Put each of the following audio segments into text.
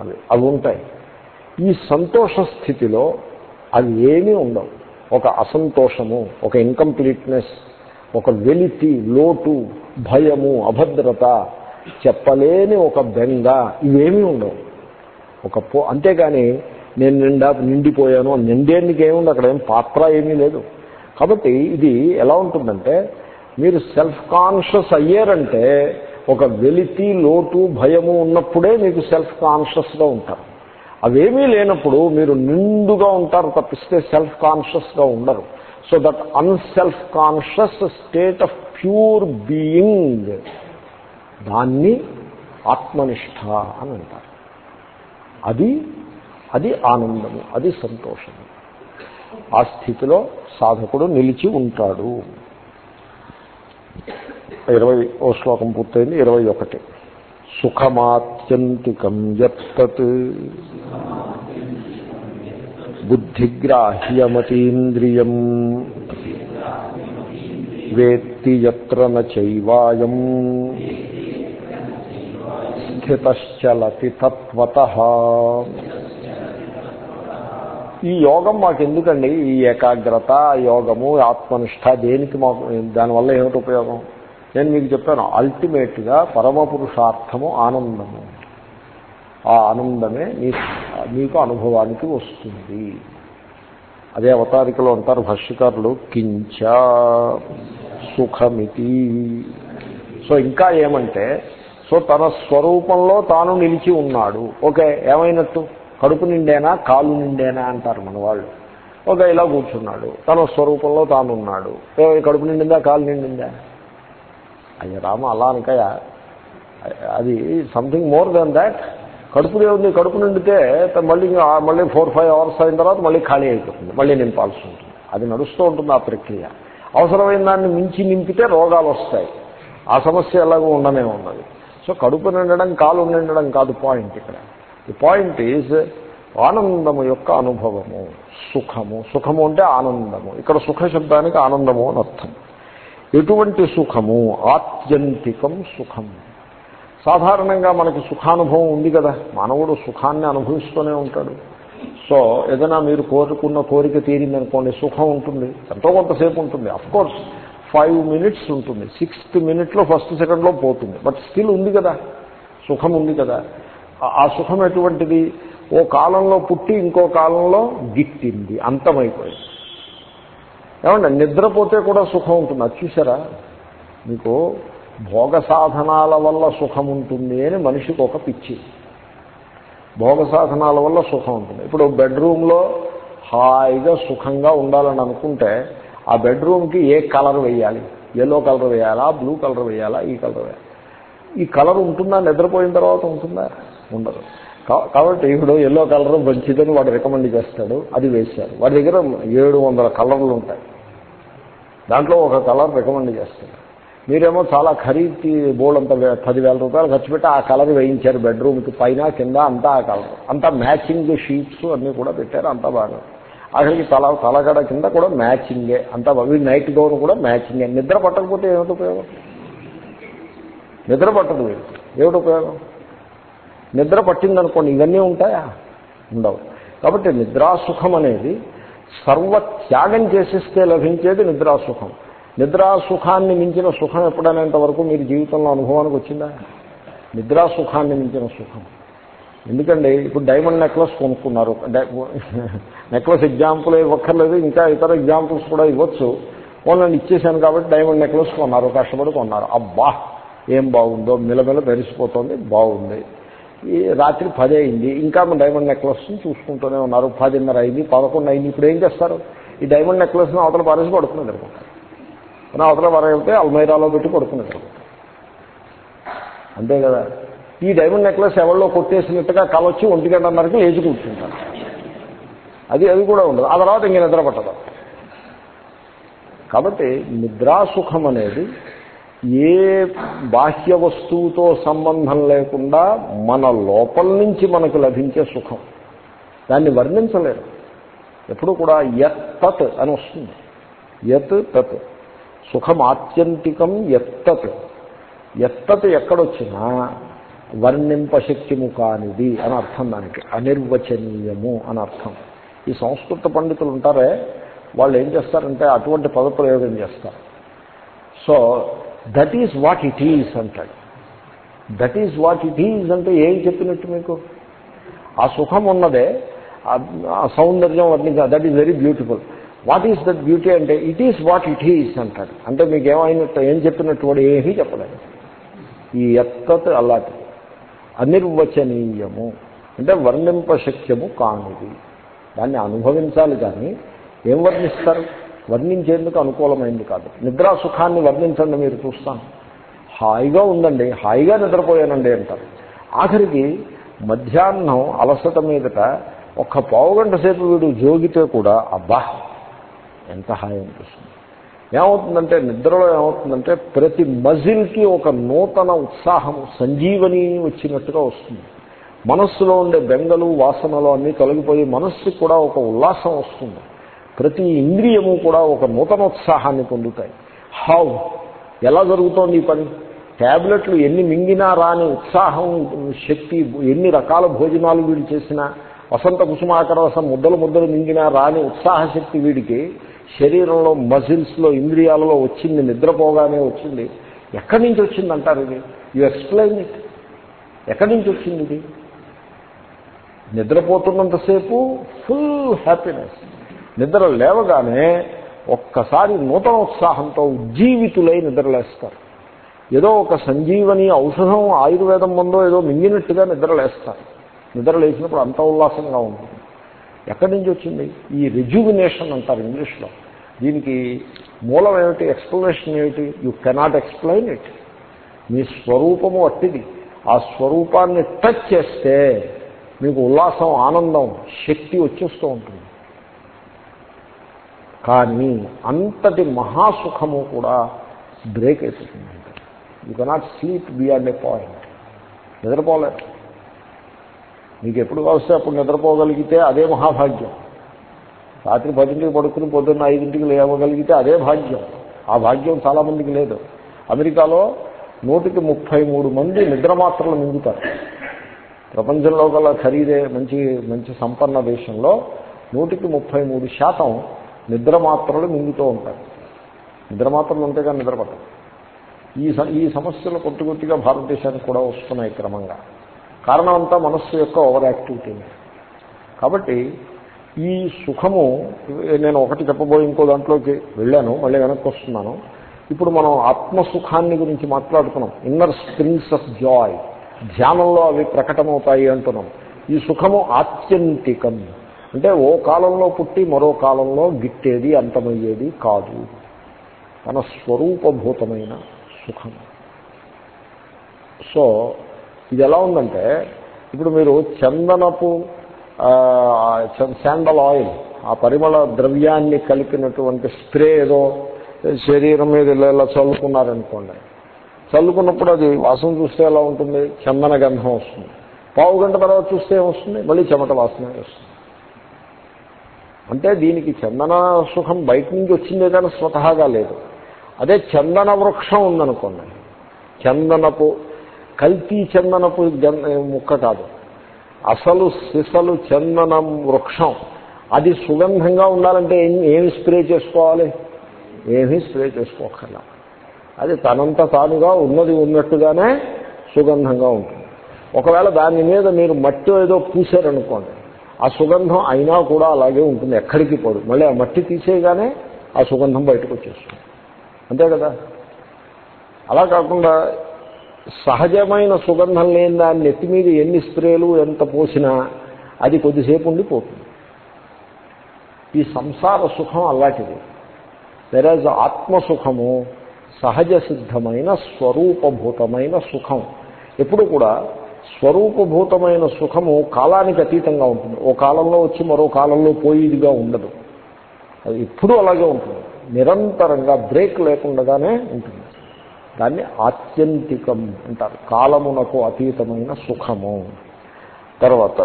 అవి అవి ఉంటాయి. ఈ సంతోష స్థితిలో అవి ఏమీ ఉండవు. ఒక అసంతోషము ఒక ఇన్కంప్లీట్నెస్ ఒక వెలితి లోటు భయము అభద్రత చెప్పలేని ఒక బెంగ ఇవేమీ ఉండవు. ఒక పో అంతేగాని నేను నిండా నిండిపోయాను నిండేందుకు ఏముంది? అక్కడ ఏం పాత్ర ఏమీ లేదు. కాబట్టి ఇది ఎలా ఉంటుందంటే మీరు సెల్ఫ్ కాన్షియస్ అయ్యారంటే ఒక వెలితి లోటు భయము ఉన్నప్పుడే మీకు సెల్ఫ్ కాన్షియస్గా ఉంటారు. అవేమీ లేనప్పుడు మీరు నిండుగా ఉంటారు తప్పిస్తే సెల్ఫ్ కాన్షియస్గా ఉండరు. So that unself conscious state of pure being దాన్ని ఆత్మనిష్ట అని అంటారు. అది అది ఆనందము అది సంతోషము. ఆ స్థితిలో సాధకుడు నిలిచి ఉంటాడు. ఇరవై ఓ శ్లోకం పూర్తయింది ఇరవై ఒకటి. సుఖమాత్యంతికం యత్తత్. బుద్ధిగ్రాహ్యమతీంద్రియం. వేత్తి ఎత్ర నైవాయం స్థితశ్చలతి తత్వత. ఈ యోగం మాకు ఎందుకండి ఈ ఏకాగ్రత యోగము ఆత్మనిష్ట దేనికి మాకు దానివల్ల ఏమిటి ఉపయోగం? నేను మీకు చెప్పాను అల్టిమేట్గా పరమ పురుషార్థము ఆనందము. ఆ ఆనందమే నీ మీకు అనుభవానికి వస్తుంది. అదే అవతారికలో అంటారు భాష్యకారులు కించ సుఖమితి. సో ఇంకా ఏమంటే సో తన స్వరూపంలో తాను నిలిచి ఉన్నాడు. ఓకే ఏమైనట్టు? కడుపు నిండేనా? కాలు నిండేనా అంటారు మన వాళ్ళు. ఓకే ఇలా కూర్చున్నాడు. తన స్వరూపంలో తాను ఉన్నాడు కడుపు నిండిందా? కాలు నిండిందా? అయ్య రామ అలా అనకయ అది సంథింగ్ మోర్ దెన్ దాట్ కడుపులో ఉంది కడుపు నిండితే మళ్ళీ మళ్ళీ ఫోర్ ఫైవ్ అవర్స్ అయిన తర్వాత మళ్ళీ ఖాళీ అయిపోతుంది. మళ్ళీ నింపాల్సి ఉంటుంది. అది నడుస్తూ ఉంటుంది ఆ ప్రక్రియ. అవసరమైన దాన్ని మించి నింపితే రోగాలు వస్తాయి. ఆ సమస్య ఎలాగో ఉండనే ఉన్నది సో కడుపు నిండడం కాలు నిండడం కాదు పాయింట్ ఇక్కడ. ది పాయింట్ ఈజ్ ఆనందము యొక్క అనుభవము సుఖము. సుఖము అంటే ఆనందము. ఇక్కడ సుఖ శబ్దానికి ఆనందము అని అర్థం. ఎటువంటి సుఖము? ఆత్యంతికం సుఖం. సాధారణంగా మనకి సుఖానుభవం ఉంది కదా. మానవుడు సుఖాన్ని అనుభవిస్తూనే ఉంటాడు. సో ఏదైనా మీరు కోరుకున్న కోరిక తీరిందనుకోండి సుఖం ఉంటుంది. ఎంతో కొంతసేపు ఉంటుంది. కోర్స్ ఫైవ్ మినిట్స్ ఉంటుంది. సిక్స్త్ మినిట్లో ఫస్ట్ సెకండ్లో పోతుంది. బట్ స్టిల్ ఉంది కదా. సుఖం ఉంది కదా. ఆ సుఖం ఎటువంటిది? ఓ కాలంలో పుట్టి ఇంకో కాలంలో గిట్టింది. అంతమైపోయింది. ఏమంటే నిద్రపోతే కూడా సుఖం ఉంటుంది. అది చూసారా? మీకు భోగ సాధనాల వల్ల సుఖం ఉంటుంది అని మనిషికి ఒక పిచ్చి. భోగ సాధనాల వల్ల సుఖం ఉంటుంది. ఇప్పుడు బెడ్రూమ్లో హాయిగా సుఖంగా ఉండాలని అనుకుంటే ఆ బెడ్రూమ్కి ఏ కలర్ వేయాలి? ఎల్లో కలర్ వేయాలా? బ్లూ కలర్ వేయాలా? ఈ కలర్ వేయాలి? ఈ కలర్ ఉంటుందా? నిద్రపోయిన తర్వాత ఉంటుందా? ఉండదు. కాబట్టి ఇప్పుడు ఎల్లో కలర్ మంచిదని వాడు రికమెండ్ చేస్తాడు. అది వేశారు. వాడి దగ్గర ఏడు వందల కలర్లు ఉంటాయి. దాంట్లో ఒక కలర్ రికమెండ్ చేస్తాడు. మీరేమో చాలా ఖరీదు బోర్డంత పదివేల రూపాయలు ఖర్చు పెట్టి ఆ కలర్ వేయించారు బెడ్రూమ్కి పైన కింద అంతా ఆ కలర్ అంతా మ్యాచింగ్ షీట్స్ అన్నీ కూడా పెట్టారు. అంతా బాగా అక్కడికి తల తలగడ కింద కూడా మ్యాచింగే అంతా వీడి నైట్ గౌన్ కూడా మ్యాచింగే నిద్ర పట్టకపోతే ఏమిటి ఉపయోగం? నిద్ర పట్టదు. వీడికి ఏమిటి ఉపయోగం? నిద్ర పట్టిందనుకోండి ఇవన్నీ ఉంటాయా? ఉండవు. కాబట్టి నిద్రాసుఖం అనేది సర్వ త్యాగం చేసిస్తే లభించేది నిద్రాసుఖం. నిద్రాసుఖాన్ని మించిన సుఖం ఎప్పుడనేంత వరకు మీరు జీవితంలో అనుభవానికి వచ్చిందా? నిద్రాసుఖాన్ని మించిన సుఖం. ఎందుకండి ఇప్పుడు డైమండ్ నెక్లెస్ కొనుక్కున్నారు. నెక్లెస్ ఎగ్జాంపుల్ ఇవ్వక్కర్లేదు ఇంకా ఇతర ఎగ్జాంపుల్స్ కూడా ఇవ్వచ్చు. వాళ్ళని ఇచ్చేసాను కాబట్టి డైమండ్ నెక్లెస్ కొన్నారు కష్టపడి కొన్నారు. అబ్బా ఏం బాగుందో మిలమిల మెరిసిపోతుంది బాగుంది. రాత్రి పది అయింది. ఇంకా డైమండ్ నెక్లెస్ని చూసుకుంటూనే ఉన్నారు. పదిన్నర అయింది పదకొండు అయింది. ఇప్పుడు ఏం చేస్తారు? ఈ డైమండ్ నెక్లెస్ని అవతల పారేసి పడుకుని నిద్రపోతారు అవతల పారైతే అల్మైరాలో పెట్టి పడుకుని నిద్రపోతారు అంతే కదా. ఈ డైమండ్ నెక్లెస్ ఎవరిలో కొట్టేసినట్టుగా కలొచ్చి ఒంటి గంటన్నరకి లేచి కూర్చుంటారు. అది అది కూడా ఉండదు. ఆ తర్వాత ఇంక నిద్ర పట్టదు. కాబట్టి నిద్రాసుఖం అనేది ఏ బాహ్య వస్తువుతో సంబంధం లేకుండా మన లోపల నుంచి మనకు లభించే సుఖం. దాన్ని వర్ణించలేరు. ఎప్పుడు కూడా యత్ తత్ అని వస్తుంది. యత్ తత్. సుఖం ఆత్యంతికం ఎత్తత్ ఎత్తత్ ఎక్కడొచ్చినా వర్ణింపశక్యము కానిది అని అర్థం దానికి. అనిర్వచనీయము అని అర్థం. ఈ సంస్కృత పండితులు ఉంటారే వాళ్ళు ఏం చేస్తారంటే అటువంటి పదప్రయోగం చేస్తారు. So that is what it is అంటాడు. That is what it is అంటే ఏం చెప్పినట్టు మీకు? ఆ సుఖం ఉన్నదే ఆ సౌందర్యం వర్ణించ that is very beautiful. What is that beauty అంటే it is what it is అంటాడు. అంటే మీకు ఏమైనట్టు ఏం చెప్పినట్టు వాడు ఏమీ చెప్పలేదు. ఈ ఎత్తత్ అలాంటిది. అనిర్వచనీయము. అంటే వర్ణింపశక్యము కానిది. దాన్ని అనుభవించాలి కానీ ఏం వర్ణిస్తారు? వర్ణించేందుకు అనుకూలమైంది కాదు. నిద్రా సుఖాన్ని వర్ణించండి మీరు చూస్తాను. హాయిగా ఉందండి హాయిగా నిద్రపోయానండి అంటారు. ఆఖరికి మధ్యాహ్నం అలసట మీదట ఒక్క పావుగంట సేపు వీడు జోగితే కూడా అబ్బా ఎంత హాయి అనిపిస్తుంది. ఏమవుతుందంటే నిద్రలో ఏమవుతుందంటే ప్రతి మజిల్కి ఒక నూతన ఉత్సాహం సంజీవని వచ్చినట్టుగా వస్తుంది. మనస్సులో ఉండే బెంగలు వాసనలు అన్నీ తొలగిపోయి మనస్సుకు కూడా ఒక ఉల్లాసం వస్తుంది. ప్రతి ఇంద్రియము కూడా ఒక నూతన ఉత్సాహాన్ని పొందుతాయి. హౌ? ఎలా జరుగుతోంది ఈ పని? ట్యాబ్లెట్లు ఎన్ని మింగినా రాని ఉత్సాహం శక్తి ఎన్ని రకాల భోజనాలు వీడు చేసినా వసంత కుసుమాకరవసం ముద్దలు ముద్దలు మింగినా రాని ఉత్సాహ శక్తి వీడికి శరీరంలో మజిల్స్లో ఇంద్రియాలలో వచ్చింది నిద్రపోగానే వచ్చింది. ఎక్కడి నుంచి వచ్చింది అంటారు ఇది? You explain it. ఎక్కడి నుంచి వచ్చింది ఇది? నిద్రపోతున్నంతసేపు ఫుల్ హ్యాపీనెస్. నిద్ర లేవగానే ఒక్కసారి నూతన ఉత్సాహంతో ఉజ్జీవితులై నిద్రలేస్తారు ఏదో ఒక సంజీవని ఔషధం ఆయుర్వేదం ముందో ఏదో మింగినట్టుగా నిద్రలేస్తారు నిద్ర లేచినప్పుడు అంత ఉల్లాసంగా ఉంటుంది. ఎక్కడి నుంచి వచ్చింది? ఈ రిజ్యూవినేషన్ అంటారు ఇంగ్లీష్లో. దీనికి మూలం ఏమిటి? ఎక్స్ప్లెనేషన్ ఏమిటి? యూ కెనాట్ ఎక్స్ప్లెయిన్ ఇట్ మీ స్వరూపము అట్టిది. ఆ స్వరూపాన్ని టచ్ చేస్తే మీకు ఉల్లాసం ఆనందం శక్తి వచ్చేస్తూ ఉంటుంది. కానీ అంతటి మహాసుఖము కూడా బ్రేక్ అయిపోతుంది. You cannot sleep beyond a point నిద్రపోలేదు మీకు ఎప్పుడు కావస్తే అప్పుడు నిద్రపోగలిగితే అదే మహాభాగ్యం. రాత్రి పదింటికి పడుకుని పొద్దున్న ఐదింటికి లేవగలిగితే అదే భాగ్యం. ఆ భాగ్యం చాలామందికి లేదు. అమెరికాలో నూటికి ముప్పై మూడు మంది నిద్ర మాత్రలు మింగుతారు. ప్రపంచంలో గల ఖరీదే మంచి మంచి సంపన్న దేశంలో నూటికి ముప్పై మూడు శాతం నిద్ర మాత్రలు మింగుతూ ఉంటారు నిద్ర మాత్రలు ఉంటేగా కానీ పట్టదు. ఈ ఈ సమస్యలు కొద్ది కొద్దిగా భారతదేశానికి కూడా వస్తున్నాయి క్రమంగా. కారణం అంతా మనస్సు యొక్క ఓవర్ యాక్టివిటీని కాబట్టి ఈ సుఖము నేను ఒకటి చెప్పబోయి ఇంకో దాంట్లోకి వెళ్ళాను మళ్ళీ వెనక్కి వస్తున్నాను. ఇప్పుడు మనం ఆత్మసుఖాన్ని గురించి మాట్లాడుతున్నాం. ఇన్నర్ స్ప్రింగ్స్ ఆఫ్ జాయ్ ధ్యానంలో అవి ప్రకటమవుతాయి అంటున్నాం. ఈ సుఖము ఆత్యంతికం. అంటే ఓ కాలంలో పుట్టి మరో కాలంలో గిట్టేది అంతమయ్యేది కాదు. తన స్వరూపభూతమైన సుఖం. సో ఇది ఎలా ఉందంటే ఇప్పుడు మీరు చందనపు శాండల్ ఆయిల్ ఆ పరిమళ ద్రవ్యాన్ని కలిపినటువంటి స్ప్రే ఏదో శరీరం మీద ఇలా చల్లుకున్నారనుకోండి. చల్లుకున్నప్పుడు అది వాసన చూస్తే ఎలా ఉంటుంది? చందన గంధం వస్తుంది. పావు గంట తర్వాత చూస్తే ఏమొస్తుంది? మళ్ళీ చెమట వాసన వస్తుంది. అంటే దీనికి చందన సుఖం బయట నుంచి వచ్చిందే కానీ స్వతహాగా లేదు. అదే చందన వృక్షం ఉందనుకోండి. చందనపు కల్తీ చందనపు ముక్క కాదు. అసలు సిసలు చందనం వృక్షం. అది సుగంధంగా ఉండాలంటే ఏమి స్ప్రే చేసుకోవాలి? ఏమీ స్ప్రే చేసుకోకర్లా అది తనంత తానుగా ఉన్నది ఉన్నట్టుగానే సుగంధంగా ఉంటుంది. ఒకవేళ దాని మీద మీరు మట్టి ఏదో పూసారనుకోండి ఆ సుగంధం అయినా కూడా అలాగే ఉంటుంది ఎక్కడికి పోదు. మళ్ళీ ఆ మట్టి తీసేయగానే ఆ సుగంధం బయటకు వచ్చేస్తుంది. అంతే కదా? అలా కాకుండా సహజమైన సుగంధం లేని దాన్ని నెత్తి మీద ఎన్ని స్ప్రేలు ఎంత పోసినా అది కొద్దిసేపు ఉండిపోతుంది. ఈ సంసార సుఖం అలాంటిది. వెరాజ్ ఆత్మసుఖము సహజ సిద్ధమైన స్వరూపభూతమైన సుఖం. ఎప్పుడు కూడా స్వరూపభూతమైన సుఖము కాలానికి అతీతంగా ఉంటుంది. ఓ కాలంలో వచ్చి మరో కాలంలో పోయేదిగా ఉండదు. అది ఎప్పుడూ అలాగే ఉంటుంది. నిరంతరంగా బ్రేక్ లేకుండానే ఉంటుంది. దాన్ని ఆత్యంతికం అంటారు. కాలమునకు అతీతమైన సుఖము. తర్వాత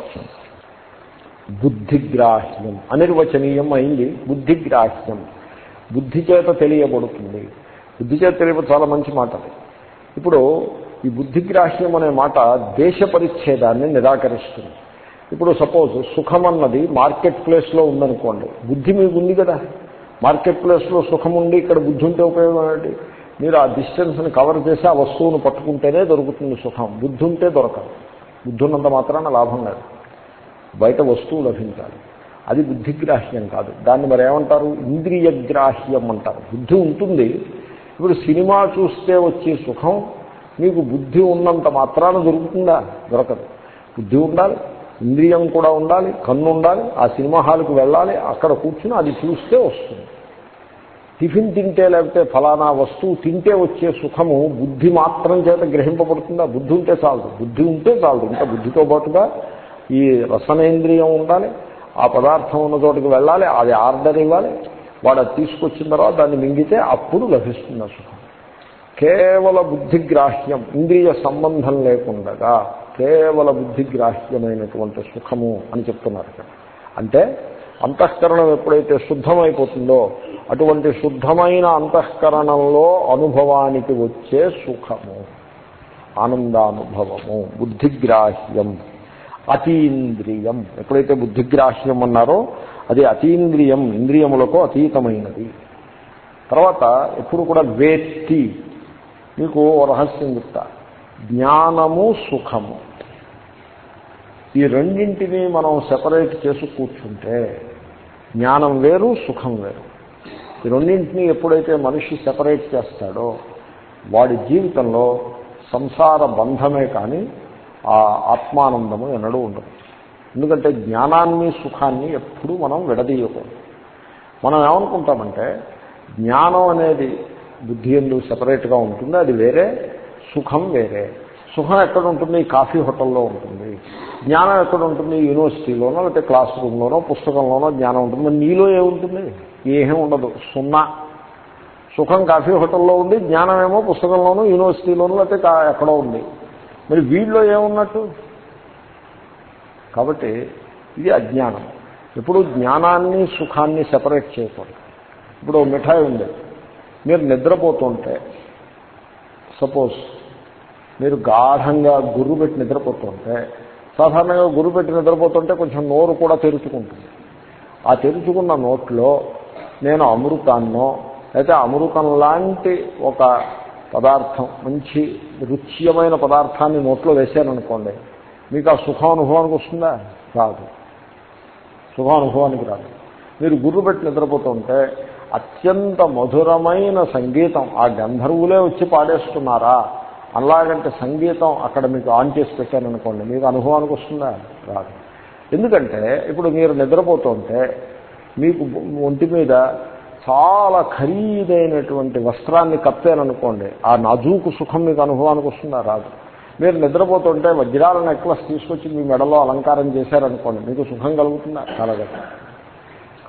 బుద్ధిగ్రాహ్యం. అనిర్వచనీయం అయింది బుద్ధిగ్రాహ్యం. బుద్ధి చేత తెలియబడుతుంది. బుద్ధి చేత తెలియబడి చాలా మంచి మాట ఇప్పుడు ఈ బుద్ధిగ్రాహ్యం అనే మాట దేశ పరిచ్ఛేదాన్ని నిరాకరిస్తుంది. ఇప్పుడు సపోజ్ సుఖం అన్నది మార్కెట్ ప్లేస్లో ఉందనుకోండి బుద్ధి మీకు ఉంది కదా? మార్కెట్ ప్లేస్లో సుఖం ఉండి ఇక్కడ బుద్ధి ఉంటే ఉపయోగం ఏంటి? మీరు ఆ డిస్టెన్స్ని కవర్ చేసి ఆ వస్తువును పట్టుకుంటేనే దొరుకుతుంది సుఖం. బుద్ధి ఉంటే దొరకదు. బుద్ధి ఉన్నంత మాత్రాన లాభం లేదు. బయట వస్తువు లభించాలి. అది బుద్ధిగ్రాహ్యం కాదు. దాన్ని మరి ఏమంటారు? ఇంద్రియగ్రాహ్యం అంటారు. బుద్ధి ఉంటుంది. ఇప్పుడు సినిమా చూస్తే వచ్చే సుఖం మీకు బుద్ధి ఉన్నంత మాత్రాన దొరుకుతుందా? దొరకదు. బుద్ధి ఉండాలి ఇంద్రియం కూడా ఉండాలి కన్ను ఉండాలి ఆ సినిమా హాల్కి వెళ్ళాలి అక్కడ కూర్చుని అది చూస్తే వస్తుంది. టిఫిన్ తింటే లేకపోతే ఫలానా వస్తువు తింటే వచ్చే సుఖము బుద్ధి మాత్రం చేత గ్రహింపబడుతుందా? బుద్ధి ఉంటే చాలదు. బుద్ధి ఉంటే చాలదు. ఇంకా బుద్ధితో పాటుగా ఈ రసనేంద్రియం ఉండాలి ఆ పదార్థం ఉన్న చోటుకి వెళ్ళాలి అది ఆర్డర్ ఇవ్వాలి వాడు అది తీసుకొచ్చిన తర్వాత దాన్ని మింగితే అప్పుడు లభిస్తుంది ఆ సుఖం. కేవల బుద్ధిగ్రాహ్యం ఇంద్రియ సంబంధం లేకుండా కేవల బుద్ధిగ్రాహ్యమైనటువంటి సుఖము అని చెప్తున్నారు అంటే అంతఃకరణం ఎప్పుడైతే శుద్ధమైపోతుందో అటువంటి శుద్ధమైన అంతఃకరణంలో అనుభవానికి వచ్చే సుఖము ఆనందానుభవము బుద్ధిగ్రాహ్యం అతీంద్రియం. ఎప్పుడైతే బుద్ధిగ్రాహ్యం అన్నారో అది అతీంద్రియం ఇంద్రియములకు అతీతమైనది. తర్వాత ఎప్పుడు కూడా వేత్తి మీకు ఓ రహస్యం చెప్తా. జ్ఞానము సుఖము. ఈ రెండింటినీ మనం సెపరేట్ చేసి కూర్చుంటే జ్ఞానం వేరు సుఖం వేరు. ఈ రెండింటినీ ఎప్పుడైతే మనిషి సెపరేట్ చేస్తాడో వాడి జీవితంలో సంసార బంధమే కానీ ఆ ఆత్మానందము ఎన్నడూ ఉండదు. ఎందుకంటే జ్ఞానాన్ని సుఖాన్ని ఎప్పుడూ మనం విడదీయకూడదు. మనం ఏమనుకుంటామంటే జ్ఞానం అనేది బుద్ధి ఎందు సపరేట్గా ఉంటుంది అది వేరే. సుఖం వేరే. సుఖం ఎక్కడ ఉంటుంది కాఫీ హోటల్లో ఉంటుంది. జ్ఞానం ఎక్కడ ఉంటుంది యూనివర్సిటీలోనో లేకపోతే క్లాస్ రూమ్లోనో పుస్తకంలోనో జ్ఞానం ఉంటుంది. నీలో ఏముంటుంది? ఏమీ ఉండదు. సున్నా. సుఖం కాఫీ హోటల్లో ఉంది జ్ఞానం ఏమో పుస్తకంలోనూ యూనివర్సిటీలోనూ లేకపోతే ఎక్కడో ఉంది. మరి వీళ్ళలో ఏమున్నట్టు? కాబట్టి ఇది అజ్ఞానం. ఇప్పుడు జ్ఞానాన్ని సుఖాన్ని సెపరేట్ చేయకూడదు. ఇప్పుడు ఓ మిఠాయి ఉంది. మీరు నిద్రపోతుంటే సపోజ్ మీరు గాఢంగా గుర్రు పెట్టి నిద్రపోతుంటే సాధారణంగా గుర్రు పెట్టి నిద్రపోతుంటే కొంచెం నోరు కూడా తెరుచుకుంటుంది. ఆ తెరుచుకున్న నోట్లో నేను అమృతాన్నో అయితే అమృతం లాంటి ఒక పదార్థం మంచి రుచ్యమైన పదార్థాన్ని నోట్లో వేశాననుకోండి మీకు ఆ సుఖానుభవానికి వస్తుందా? రాదు. సుఖానుభవానికి రాదు. మీరు గుర్రు పెట్టి నిద్రపోతుంటే అత్యంత మధురమైన సంగీతం. ఆ గంధర్వులే వచ్చి పాడేస్తున్నారా? అలాగంటే సంగీతం అక్కడ మీకు ఆన్ చేసి పెట్టారనుకోండి మీకు అనుభవానికి వస్తుందా? రాదు. ఎందుకంటే ఇప్పుడు మీరు నిద్రపోతుంటే మీకు ఒంటి మీద చాలా ఖరీదైనటువంటి వస్త్రాన్ని కప్పారనుకోండి ఆ నాజూకు సుఖం మీకు అనుభవానికి వస్తుందా? రాదు. మీరు నిద్రపోతుంటే వజ్రాల నెక్లెస్ తీసుకొచ్చి మీ మెడలో అలంకారం చేశారనుకోండి మీకు సుఖం కలుగుతుందా? కలగదు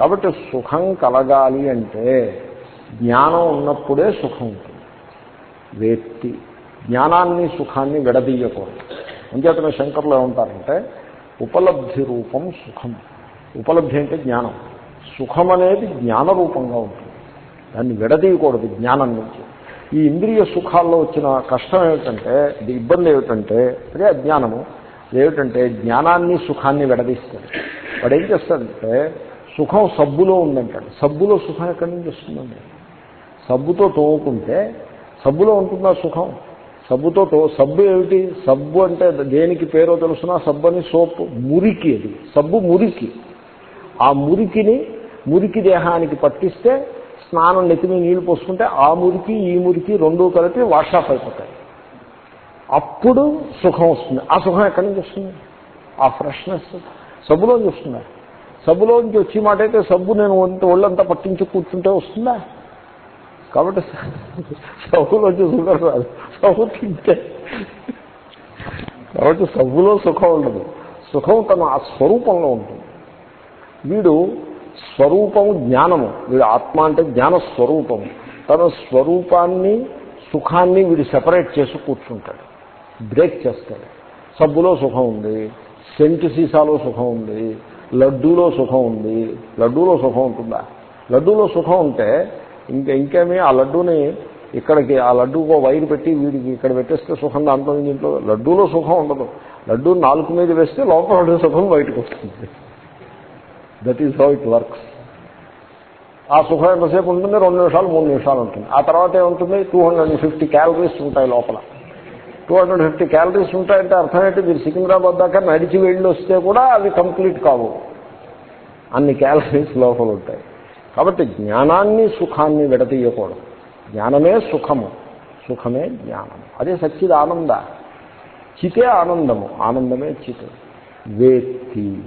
కాబట్టి సుఖం కలగాలి అంటే జ్ఞానం ఉన్నప్పుడే సుఖం ఉంటుంది. వేత్తి జ్ఞానాన్ని సుఖాన్ని విడదీయకూడదు. అంచేతన శంకర్లు ఏమంటారంటే ఉపలబ్ధి రూపం సుఖం. ఉపలబ్ధి అంటే జ్ఞానం. సుఖం అనేది జ్ఞాన రూపంగా ఉంటుంది. దాన్ని విడదీయకూడదు జ్ఞానం నుంచి. ఈ ఇంద్రియ సుఖాల్లో వచ్చిన కష్టం ఏమిటంటే ఇబ్బంది ఏమిటంటే అదే అజ్ఞానము. ఏమిటంటే జ్ఞానాన్ని సుఖాన్ని విడదీస్తాడు వాడు ఏం చేస్తాడంటే సుఖం సబ్బులో ఉందంటాడు. సబ్బులో సుఖం ఎక్కడి నుంచి వస్తుందండి? సబ్బుతో తోకుంటే సబ్బులో ఉంటుందా సుఖం? సబ్బుతో తో సబ్బు ఏమిటి? సబ్బు అంటే దేనికి పేరో తెలుసునా? సబ్బు అని సోప్ మురికి అది. సబ్బు మురికి. ఆ మురికిని మురికి దేహానికి పట్టిస్తే స్నానం నెత్తిమీ నీళ్ళు పోసుకుంటే ఆ మురికి ఈ మురికి రెండూ కలిపి వాషాప్ అయిపోతాయి. అప్పుడు సుఖం వస్తుంది. ఆ సుఖం ఎక్కడి నుంచి వస్తుంది? ఆ ఫ్రెష్నెస్. సబ్బులో వస్తుందా. సబ్బులోంచి వచ్చి మాట అయితే సబ్బు నేను ఒళ్ళంతా పట్టించి కూర్చుంటే వస్తుందా? కాబట్టి సబ్బులోంచి సుఖం రాదు. సబ్బు తింటే. కాబట్టి సబ్బులో సుఖం ఉండదు. సుఖం తన ఆ స్వరూపంలో ఉంటుంది. వీడు స్వరూపము జ్ఞానము. వీడు ఆత్మ అంటే జ్ఞాన స్వరూపము తన స్వరూపాన్ని సుఖాన్ని వీడు సెపరేట్ చేసి కూర్చుంటాడు. బ్రేక్ చేస్తాడు. సబ్బులో సుఖం ఉంది. సెంటు సీసాలో సుఖం ఉంది. లడ్డూలో సుఖం ఉంది. లడ్డూలో సుఖం ఉంటుందా? లడ్డూలో సుఖం ఉంటే ఇంకా ఇంకేమీ? ఆ లడ్డూని ఇక్కడికి ఆ లడ్డూకో వైర్ పెట్టి వీడికి ఇక్కడ పెట్టేస్తే సుఖం దాంట్లో దీంట్లో లడ్డూలో సుఖం ఉండదు. లడ్డూ నాలుగు మీద వేస్తే లోపల సుఖం బయటకు వస్తుంది. That is how it works ఆ సుఖం ఎంతసేపు ఉంటుంది? రెండు నిమిషాలు మూడు నిమిషాలు ఉంటుంది. ఆ తర్వాత ఏముంటుంది? టూ హండ్రెడ్ ఫిఫ్టీ క్యాలరీస్ ఉంటాయి లోపల. టూ హండ్రెడ్ ఫిఫ్టీ క్యాలరీస్ ఉంటాయంటే అర్థం ఏంటి? మీరు సికింద్రాబాద్ దాకా నడిచి వెళ్ళి వస్తే కూడా అవి కంప్లీట్ కావు. అన్ని క్యాలరీస్ లోపల ఉంటాయి. కాబట్టి జ్ఞానాన్ని సుఖాన్ని విడతీయకూడదు జ్ఞానమే సుఖము. సుఖమే జ్ఞానం. అదే సచ్చిది ఆనంద. చితే ఆనందము. ఆనందమే చిత్. వేత్తి.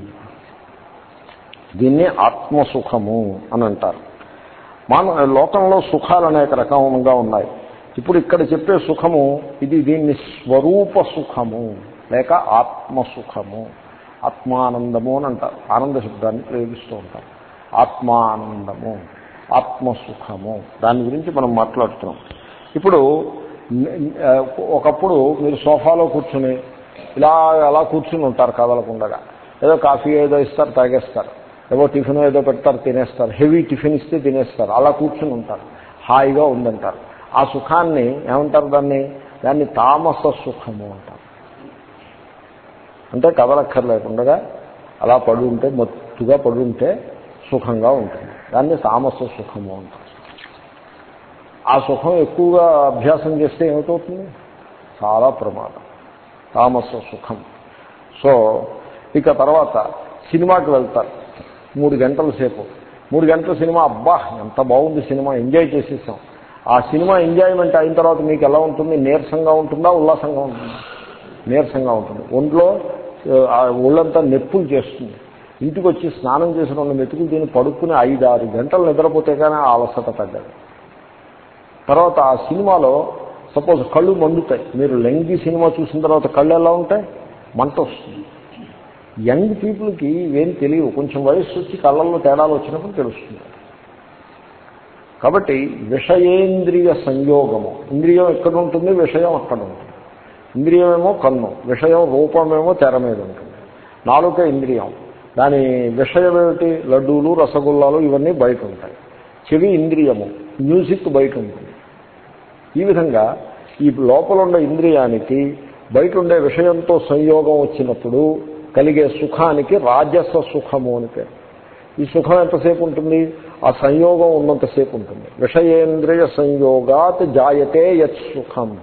దీన్ని ఆత్మసుఖము అని అంటారు. మన లోకంలో సుఖాలు అనేక రకంగా ఉన్నాయి. ఇప్పుడు ఇక్కడ చెప్పే సుఖము ఇది దీన్ని స్వరూప సుఖము లేక ఆత్మసుఖము. ఆత్మానందము అని అంటారు. ఆనంద శబ్దాన్ని ప్రయోగిస్తూ ఉంటాం. ఆత్మానందము ఆత్మసుఖము. దాని గురించి మనం మాట్లాడుతున్నాం. ఇప్పుడు ఒకప్పుడు మీరు సోఫాలో కూర్చుని ఇలా అలా కూర్చుని ఉంటారు కదలకుండగా ఏదో కాఫీ ఏదో ఇస్తారు తాగేస్తారు. ఏదో టిఫిన్ ఏదో పెడతారు తినేస్తారు. హెవీ టిఫిన్ ఇస్తే తినేస్తారు. అలా కూర్చుని ఉంటారు. హాయిగా ఉందంటారు. ఆ సుఖాన్ని ఏమంటారు దాన్ని? దాన్ని తామస సుఖము అంటారు. అంటే కదలక్కర్లేకుండా అలా పడి ఉంటే మత్తుగా పడి ఉంటే సుఖంగా ఉంటుంది. దాన్ని తామస సుఖము అంటారు. ఆ సుఖం ఎక్కువగా అభ్యాసం చేస్తే ఏమిటవుతుంది చాలా ప్రమాదం. తామస సుఖం. సో ఇక తర్వాత సినిమాకి వెళ్తారు. మూడు గంటల సేపు. మూడు గంటల సినిమా అబ్బా ఎంత బాగుంది సినిమా ఎంజాయ్ చేసేసాం. ఆ సినిమా ఎంజాయ్మెంట్ అయిన తర్వాత మీకు ఎలా ఉంటుంది? నీరసంగా ఉంటుందా? ఉల్లాసంగా ఉంటుందా? నీరసంగా ఉంటుంది. ఒంట్లో ఒళ్ళంతా నొప్పులు చేస్తుంది. ఇంటికి వచ్చి స్నానం చేసిన రెండు మెతుకులు తిని పడుకుని ఐదు ఆరు గంటలు నిద్రపోతే కానీ ఆ అలసట తగ్గదు. తర్వాత ఆ సినిమాలో సపోజ్ కళ్ళు మండుతాయి. మీరు లెంగి సినిమా చూసిన తర్వాత కళ్ళు ఎలా ఉంటాయి? మంట వస్తుంది. యంగ్ పీపుల్కి ఏం తెలియవు. కొంచెం వయస్సు వచ్చి కళ్ళల్లో తేడాలు వచ్చినప్పుడు తెలుస్తుంది. కాబట్టి విషయేంద్రియ సంయోగము. ఇంద్రియం ఎక్కడ ఉంటుంది విషయం అక్కడ ఉంటుంది ఇంద్రియమేమో కన్ను విషయం రూపమేమో తెర మీద ఉంటుంది. నాలుక ఇంద్రియం. దాని విషయం ఏమిటి లడ్డూలు రసగుల్లాలు ఇవన్నీ బయట ఉంటాయి. చెవి ఇంద్రియము మ్యూజిక్ బయట ఉంటుంది. ఈ విధంగా ఈ లోపల ఉండే ఇంద్రియానికి బయట ఉండే విషయంతో సంయోగం వచ్చినప్పుడు కలిగే సుఖానికి రాజస సుఖము అని పేరు. ఈ సుఖం ఎంతసేపు ఉంటుంది? ఆ సంయోగం ఉన్నంతసేపు ఉంటుంది. విషయేంద్రియ సంయోగాత్ జాయతే యత్ సుఖం.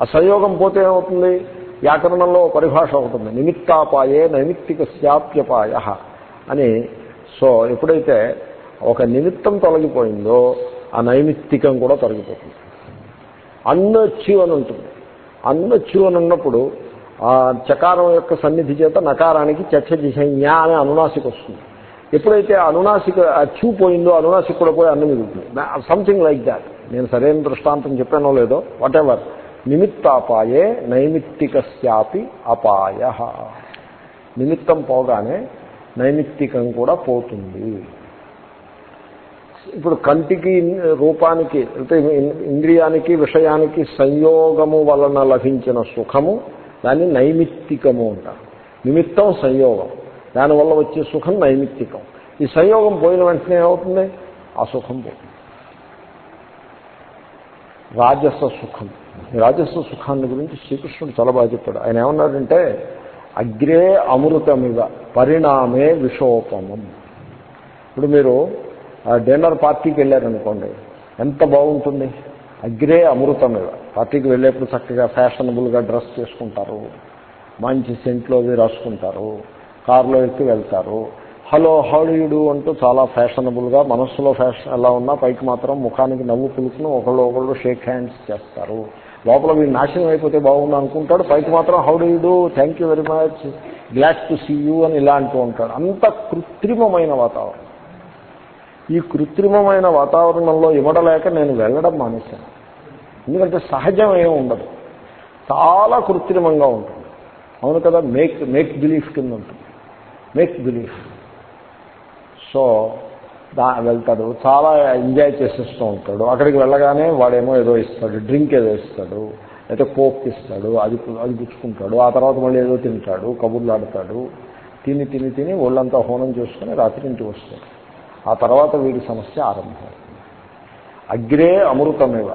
ఆ సంయోగం పోతే ఏమవుతుంది? వ్యాకరణంలో పరిభాష ఉంటుంది. నిమిత్తాపాయే నైమిత్తిక శాప్యపాయ అని. సో ఎప్పుడైతే ఒక నిమిత్తం తొలగిపోయిందో ఆ నైమిత్తికం కూడా తొలగిపోతుంది. అన్నొచ్చు అని ఉంటుంది అన్నొచ్చు అని ఉన్నప్పుడు ఆ చకారం యొక్క సన్నిధి చేత నకారానికి చచ్చ దిశజ్ఞ అనే అనునాసిక వస్తుంది. ఎప్పుడైతే అనునాసిక అచ్చు పోయిందో అనునాసిక కూడా పోయి అన్నం మిగులుతుంది సంథింగ్ లైక్ దాట్ నేను సరైన దృష్టాంతం చెప్పానో లేదో వాట్ ఎవర్ నిమిత్తాపాయే నైమిత్తికస్యాపి అపాయ. నిమిత్తం పోగానే నైమిత్తికం కూడా పోతుంది. ఇప్పుడు కంటికి రూపానికి అంటే ఇంద్రియానికి విషయానికి సంయోగము వలన లభించిన సుఖము దాన్ని నైమిత్తికము అంటారు. నిమిత్తం సంయోగం. దానివల్ల వచ్చే సుఖం నైమిత్తికం. ఈ సంయోగం పోయిన వెంటనే ఏమవుతుంది? ఆ సుఖం పోతుంది. రాజస సుఖం. రాజస సుఖాన్ని గురించి శ్రీకృష్ణుడు చాలా బాగా చెప్పాడు. ఆయన ఏమన్నాడంటే అగ్రే అమృతమివ పరిణామే విషోపమం. ఇప్పుడు మీరు డిన్నర్ పార్టీకి వెళ్ళారనుకోండి ఎంత బాగుంటుంది? అగ్రే అమృతమివ. పార్టీకి వెళ్ళేప్పుడు చక్కగా ఫ్యాషనబుల్గా డ్రెస్ చేసుకుంటారు. మంచి సెంట్లో అవి రాసుకుంటారు. కారులో ఎక్కి వెళ్తారు. హలో హౌడీయుడు అంటూ చాలా ఫ్యాషనబుల్గా మనస్సులో ఫ్యాషన్ ఎలా ఉన్నా పైకి మాత్రం ముఖానికి నవ్వు పిలుచుకుని ఒకళ్ళు ఒకళ్ళు షేక్ హ్యాండ్స్ చేస్తారు. లోపల వీడు నాశనం అయిపోతే బాగుంది అనుకుంటాడు. పైకి మాత్రం how do you do thank you very much glad to see you అని ఇలా అంటూ ఉంటాడు. అంత కృత్రిమమైన వాతావరణం. ఈ కృత్రిమమైన వాతావరణంలో ఇవ్వడలేక నేను వెళ్ళడం మానేశాను. ఎందుకంటే సహజం ఏమి ఉండదు. చాలా కృత్రిమంగా ఉంటుంది. అవును కదా? మేక్ మేక్ బిలీఫ్ కింద ఉంటుంది. మేక్ బిలీఫ్ సో దా వెళ్తాడు. చాలా ఎంజాయ్ చేసేస్తూ ఉంటాడు. అక్కడికి వెళ్ళగానే వాడేమో ఏదో ఇస్తాడు. డ్రింక్ ఏదో ఇస్తాడు. అయితే కోక్ ఇస్తాడు. అది అది పుచ్చుకుంటాడు. ఆ తర్వాత మళ్ళీ ఏదో తింటాడు. కబుర్లు ఆడతాడు తిని తిని తిని ఒళ్ళంతా హోనం చేసుకుని రాత్రి ఇంటికి వస్తాడు. ఆ తర్వాత వీడి సమస్య ఆరంభం. అగ్రే అమృతమేవ.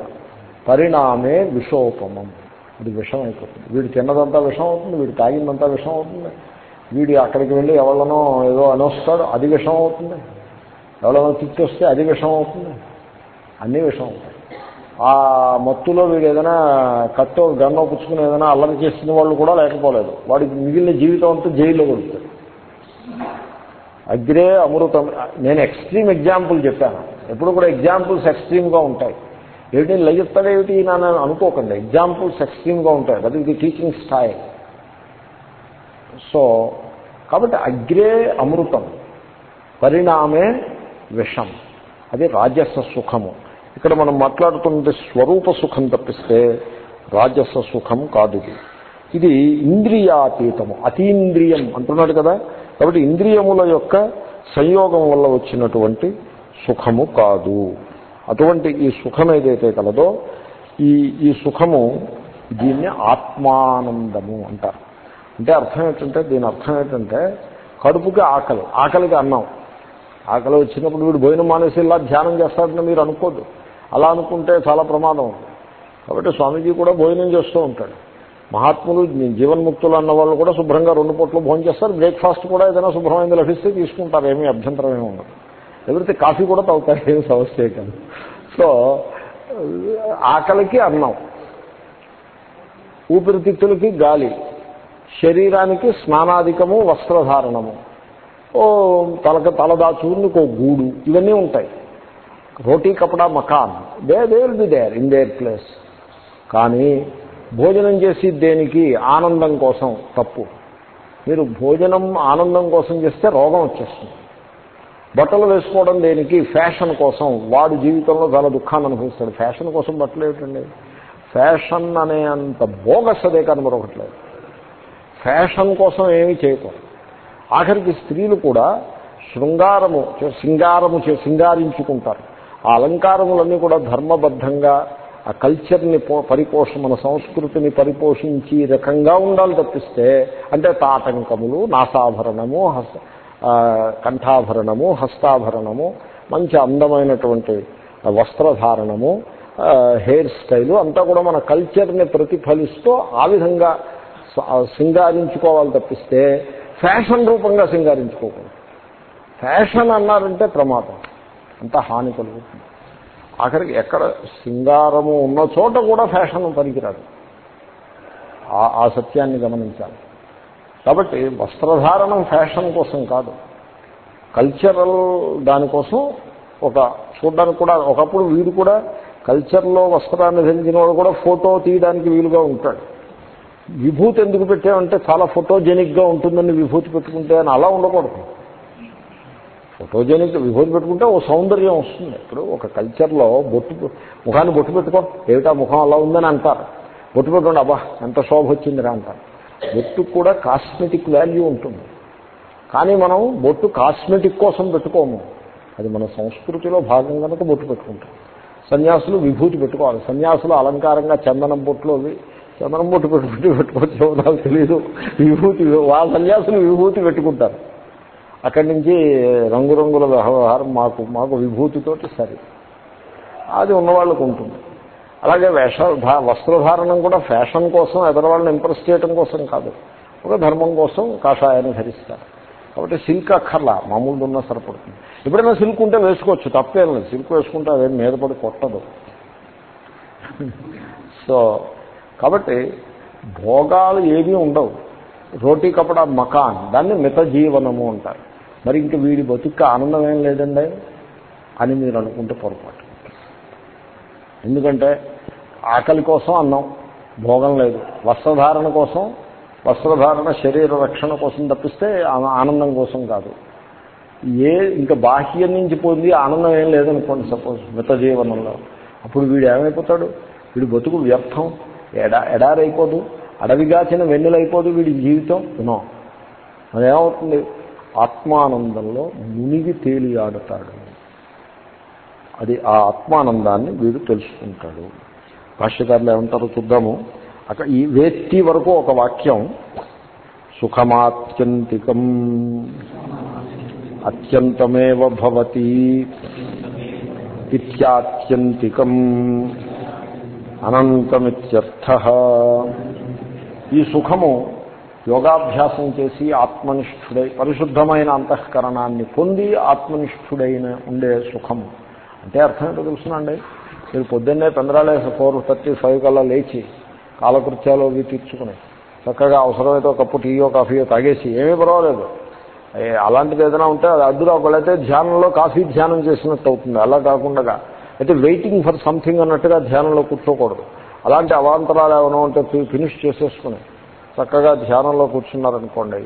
పరిణామే విషోపమం. అది విషం అయిపోతుంది. వీడు తిన్నదంతా విషం అవుతుంది. వీడు తాగిందంతా విషం అవుతుంది. వీడు అక్కడికి వెళ్ళి ఎవరినో ఏదో అనొస్తాడు అది విషం అవుతుంది. ఎవరినో తిట్టి వస్తే అది విషం అవుతుంది. అన్ని విషం అవుతాయి. ఆ మత్తులో వీడు ఏదైనా కట్టో గన్నో పుచ్చుకుని ఏదైనా అల్లరి చేసిన వాళ్ళు కూడా లేకపోలేదు. వాడికి మిగిలిన జీవితం అంతా జైల్లో కొడుతుంది అగ్రే అమృతం. నేను ఎక్స్ట్రీమ్ ఎగ్జాంపుల్ చెప్పాను. ఎప్పుడు కూడా ఎగ్జాంపుల్స్ ఎక్స్ట్రీమ్గా ఉంటాయి. ఏమిటి లయిస్తాడేమిటి నన్ను అనుకోకండి. ఎగ్జాంపుల్స్ ఎక్స్ట్రీమ్గా ఉంటాయి. That is the teaching style. So కాబట్టి అగ్రే అమృతం పరిణామే విషం అది రాజస సుఖము. ఇక్కడ మనం మాట్లాడుతున్నది స్వరూప సుఖం తప్పిస్తే రాజస సుఖం కాదు ఇది. ఇంద్రియాతీతము అతీంద్రియం అంటున్నాడు కదా. కాబట్టి ఇంద్రియముల యొక్క సంయోగం వల్ల వచ్చినటువంటి సుఖము కాదు. అటువంటి ఈ సుఖం ఏదైతే కలదో ఈ ఈ సుఖము దీన్ని ఆత్మానందము అంటారు. అంటే అర్థం ఏంటంటే దీని అర్థం ఏంటంటే కడుపుకి ఆకలి. ఆకలికి అన్నం. ఆకలి వచ్చినప్పుడు వీడు భోజనం మానేసి ఇలా ధ్యానం చేస్తాడని మీరు అనుకోద్దు. అలా అనుకుంటే చాలా ప్రమాదం ఉంది. కాబట్టి స్వామీజీ కూడా భోజనం చేస్తూ ఉంటాడు. మహాత్ములు జీవన్ముక్తులు అన్న వాళ్ళు కూడా శుభ్రంగా రెండు పూట్లు భోజనం చేస్తారు. బ్రేక్ఫాస్ట్ కూడా ఏదైనా శుభ్రమైంది లభిస్తే తీసుకుంటారు. ఏమీ అభ్యంతరం ఏమి ఉండదు. ఎవరైతే కాఫీ కూడా తాగుతారు. ఏం సమస్య కాదు. సో ఆకలికి అన్నం. ఊపిరితిత్తులకి గాలి. శరీరానికి స్నానాధికము వస్త్రధారణము. ఓ తలక తలదాచుకునికి ఒక గూడు ఇవన్నీ ఉంటాయి. రోటీ కపడా మకాన్. They they will be there in their place కానీ భోజనం చేసి దేనికి? ఆనందం కోసం తప్పు. మీరు భోజనం ఆనందం కోసం చేస్తే రోగం వచ్చేస్తుంది. బట్టలు వేసుకోవడం దేనికి? ఫ్యాషన్ కోసం. వాడు జీవితంలో చాలా దుఃఖాన్ని అనుభవిస్తాడు. ఫ్యాషన్ కోసం బట్టలు ఏమిటండి? ఫ్యాషన్ అనే అంత బోగస్ అదే కానీ మరొకట్లేదు ఫ్యాషన్ కోసం ఏమీ చేయకూడదు. ఆఖరికి స్త్రీలు కూడా శృంగారము సింగారము సింగారించుకుంటారు. ఆ అలంకారములన్నీ కూడా ధర్మబద్ధంగా ఆ కల్చర్ని పరిపోష మన సంస్కృతిని పరిపోషించి రకంగా ఉండాలి తప్పిస్తే అంటే తాటంకములు నాసాభరణము హస్త కంఠాభరణము హస్తాభరణము మంచి అందమైనటువంటి వస్త్రధారణము హెయిర్ స్టైలు అంతా కూడా మన కల్చర్ని ప్రతిఫలిస్తూ ఆ విధంగా సింగారించుకోవాలి తప్పిస్తే ఫ్యాషన్ రూపంగా సింగారించుకోకూడదు. ఫ్యాషన్ అన్నారంటే ప్రమాదం. అంత హాని కలుగుతుంది. ఆఖరికి ఎక్కడ సింగారము ఉన్న చోట కూడా ఫ్యాషన్ పనికిరాదు. ఆ సత్యాన్ని గమనించాలి. కాబట్టి వస్త్రధారణం ఫ్యాషన్ కోసం కాదు. కల్చరల్ దానికోసం ఒక చూడడానికి కూడా ఒకప్పుడు వీడు కూడా కల్చర్లో వస్త్రాన్ని ధరించిన వాడు కూడా ఫోటో తీయడానికి వీలుగా ఉంటాడు. విభూతి ఎందుకు పెట్టామంటే చాలా ఫోటోజెనిక్గా ఉంటుందని విభూతి పెట్టుకుంటే అని అలా ఉండకూడదు. ఫోటోజెనిక్ విభూతి పెట్టుకుంటే ఓ సౌందర్యం వస్తుంది. ఇప్పుడు ఒక కల్చర్లో బొట్టు ముఖాన్ని బొట్టు పెట్టుకో. ఏమిటా ముఖం అలా ఉందని అంటారు. బొట్టు పెట్టుకోండి అబ్బా ఎంత శోభ వచ్చిందిరా అంటారు. బొట్టుకు కూడా కాస్మెటిక్ వాల్యూ ఉంటుంది. కానీ మనం బొట్టు కాస్మెటిక్ కోసం పెట్టుకోము. అది మన సంస్కృతిలో భాగం కనుక బొట్టు పెట్టుకుంటాం. సన్యాసులు విభూతి పెట్టుకోవాలి. సన్యాసులు అలంకారంగా చందనం బొట్లు అవి చంద్రం బొట్టు పెట్టుకుంటే పెట్టుకోవచ్చు. నాకు తెలియదు విభూతి వాళ్ళ సన్యాసులు విభూతి పెట్టుకుంటారు. అక్కడి నుంచి రంగురంగుల వ్యవహారం మాకు మాకు విభూతితోటి సరి. అది ఉన్నవాళ్ళకు ఉంటుంది. అలాగే వేష వస్త్రధారణం కూడా ఫ్యాషన్ కోసం ఎదరవాళ్ళని ఇంప్రెస్ చేయడం కోసం కాదు. ఒక ధర్మం కోసం కాషాయాన్ని ధరిస్తారు. కాబట్టి సిల్క్ అక్కర్లా మామూలు ఉన్నా సరిపడుతుంది. ఎప్పుడైనా సిల్క్ ఉంటే వేసుకోవచ్చు తప్పేం లేదు. సిల్క్ వేసుకుంటే అదేం మీద పడి కొట్టదు. సో కాబట్టి భోగాలు ఏమీ ఉండవు. రోటీ కపడా మకాన్ దాన్ని మిత జీవనము అంటారు. మరి ఇంక వీడి బతుక్క ఆనందం ఏం లేదండి అని మీరు అనుకుంటే పొరపాటు. ఎందుకంటే ఆకలి కోసం అన్నం భోగం లేదు. వస్త్రధారణ కోసం వస్త్రధారణ శరీర రక్షణ కోసం తప్పిస్తే ఆనందం కోసం కాదు. ఏ ఇంకా బాహ్యం నుంచి పోయింది ఆనందం ఏం లేదనుకోండి సపోజ్ మిత జీవనంలో అప్పుడు వీడు ఏమైపోతాడు? వీడి బతుకు వ్యర్థం. ఎడారైపోదు అడవిగాచిన వెన్నెలైపోదు వీడి జీవితం. నో. అదేమవుతుంది? ఆత్మానందంలో మునిగి తేలియాడతాడు. అది ఆ ఆత్మానందాన్ని వీడు తెలుసుకుంటాడు. భాష్యకారులు ఏమంటారో చూద్దాము. అక్కడ ఈ వేత్తి వరకు ఒక వాక్యం సుఖమాత్యంతికం అత్యంతమేవ భవతి ఇత్యాత్యంతికం. అనంతమిత్యర్థ. ఈ సుఖము యోగాభ్యాసం చేసి ఆత్మనిష్ఠుడై పరిశుద్ధమైన అంతఃకరణాన్ని పొంది ఆత్మనిష్ఠుడైన ఉండే సుఖము అంటే అర్థం ఏంటో తెలుసునండి? మీరు పొద్దున్నే పెందరాలే ఫోర్ థర్టీ ఫైవ్ కల్లా లేచి కాలకృత్యాలు అవి తీర్చుకుని చక్కగా అవసరమైతే ఒక కప్పు టీయో కాఫీయో తాగేసి ఏమీ పర్వాలేదు. అలాంటిది ఏదైనా ఉంటే అది అడ్డు రాకపోతే ధ్యానంలో కాఫీ ధ్యానం చేసినట్టు అవుతుంది. అలా కాకుండా అయితే వెయిటింగ్ ఫర్ సంథింగ్ అన్నట్టుగా ధ్యానంలో కూర్చోకూడదు. అలాంటి అవాంతరాలు ఏమైనా ఉంటే ఫినిష్ చేసేసుకుని చక్కగా ధ్యానంలో కూర్చున్నారనుకోండి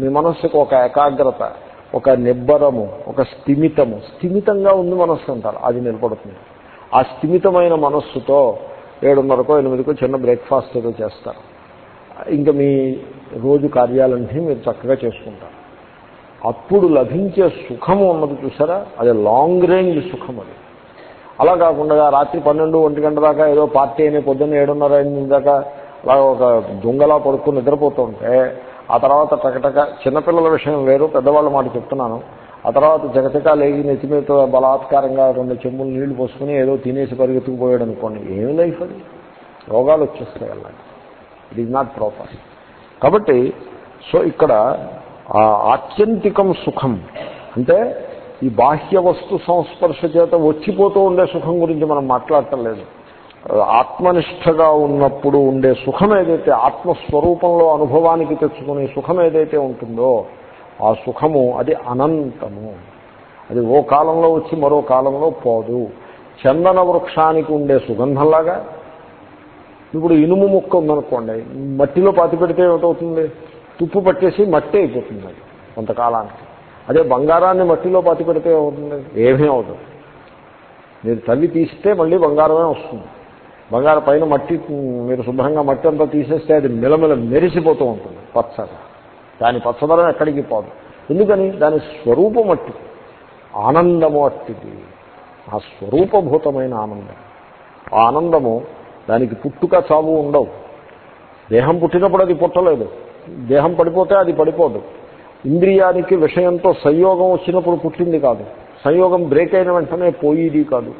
మీ మనస్సుకు ఒక ఏకాగ్రత ఒక నిబ్బరము ఒక స్థిమితము స్థిమితంగా ఉంది మనస్సు అంటారు అది నిలబడుతుంది. ఆ స్థిమితమైన మనస్సుతో ఏడున్నరకో ఎనిమిదికో చిన్న బ్రేక్ఫాస్ట్ ఏదో చేస్తారు. ఇంకా మీ రోజు కార్యాలన్నీ మీరు చక్కగా చేసుకుంటారు. అప్పుడు లభించే సుఖము ఉన్నది చూసారా? అది లాంగ్ రేంజ్ సుఖం అది. అలా కాకుండా రాత్రి పన్నెండు ఒంటి గంట దాకా ఏదో పార్టీ అయిన పొద్దున్న ఏడున్నర ఎనిమిది దాకా అలా ఒక దొంగలా పడుకుని నిద్రపోతుంటే ఆ తర్వాత టకటక చిన్నపిల్లల విషయం వేరు పెద్దవాళ్ళ మాట చెప్తున్నాను. ఆ తర్వాత జగతకా లేగి నెత్తిమీద బలాత్కారంగా రెండు చెమ్ములు నీళ్ళు పోసుకుని ఏదో తినేసి పరిగెత్తుకుపోయాడు అనుకోండి ఏమి లైఫ్ అది? రోగాలు వచ్చేస్తాయి అలాంటి. ఇట్ ఈజ్ నాట్ ప్రాపర్ కాబట్టి సో ఇక్కడ ఆత్యంతికం సుఖం అంటే ఈ బాహ్య వస్తు సంస్పర్శ చేత వచ్చిపోతూ ఉండే సుఖం గురించి మనం మాట్లాడటం లేదు ఆత్మనిష్టగా ఉన్నప్పుడు ఉండే సుఖం ఏదైతే ఆత్మస్వరూపంలో అనుభవానికి తెచ్చుకునే సుఖం ఏదైతే ఉంటుందో ఆ సుఖము అది అనంతము. అది ఓ కాలంలో వచ్చి మరో కాలంలో పోదు. చందన వృక్షానికి ఉండే సుగంధంలాగా ఇప్పుడు ఇనుము ముక్క ఉందనుకోండి మట్టిలో పాతి పెడితే ఏమిటవుతుంది? తుప్పు పట్టేసి మట్టి అయిపోతుంది అది కొంతకాలానికి. అదే బంగారాన్ని మట్టిలో పాతి పెడితే ఏమవుతుంది? ఏమీ అవుతుంది. మీరు తల్లి తీస్తే మళ్ళీ బంగారమే వస్తుంది. బంగారం పైన మట్టి మీరు శుభ్రంగా మట్టి అంతా తీసేస్తే అది మిలమిల మెరిసిపోతూ ఉంటుంది పచ్చగా. దాని పచ్చదనం ఎక్కడికి పోదు. ఎందుకని? దాని స్వరూపం మట్టి. ఆనందము అట్టిది. ఆ స్వరూపభూతమైన ఆనందం. ఆ ఆనందము దానికి పుట్టుక చావు ఉండవు. దేహం పుట్టినప్పుడు అది పుట్టలేదు. దేహం పడిపోతే అది పడిపోదు. ఇంద్రియానికి విషయంతో సంయోగం వచ్చినప్పుడు పుట్టింది కాదు. సంయోగం బ్రేక్ అయిన వెంటనే పోయేది కాదు.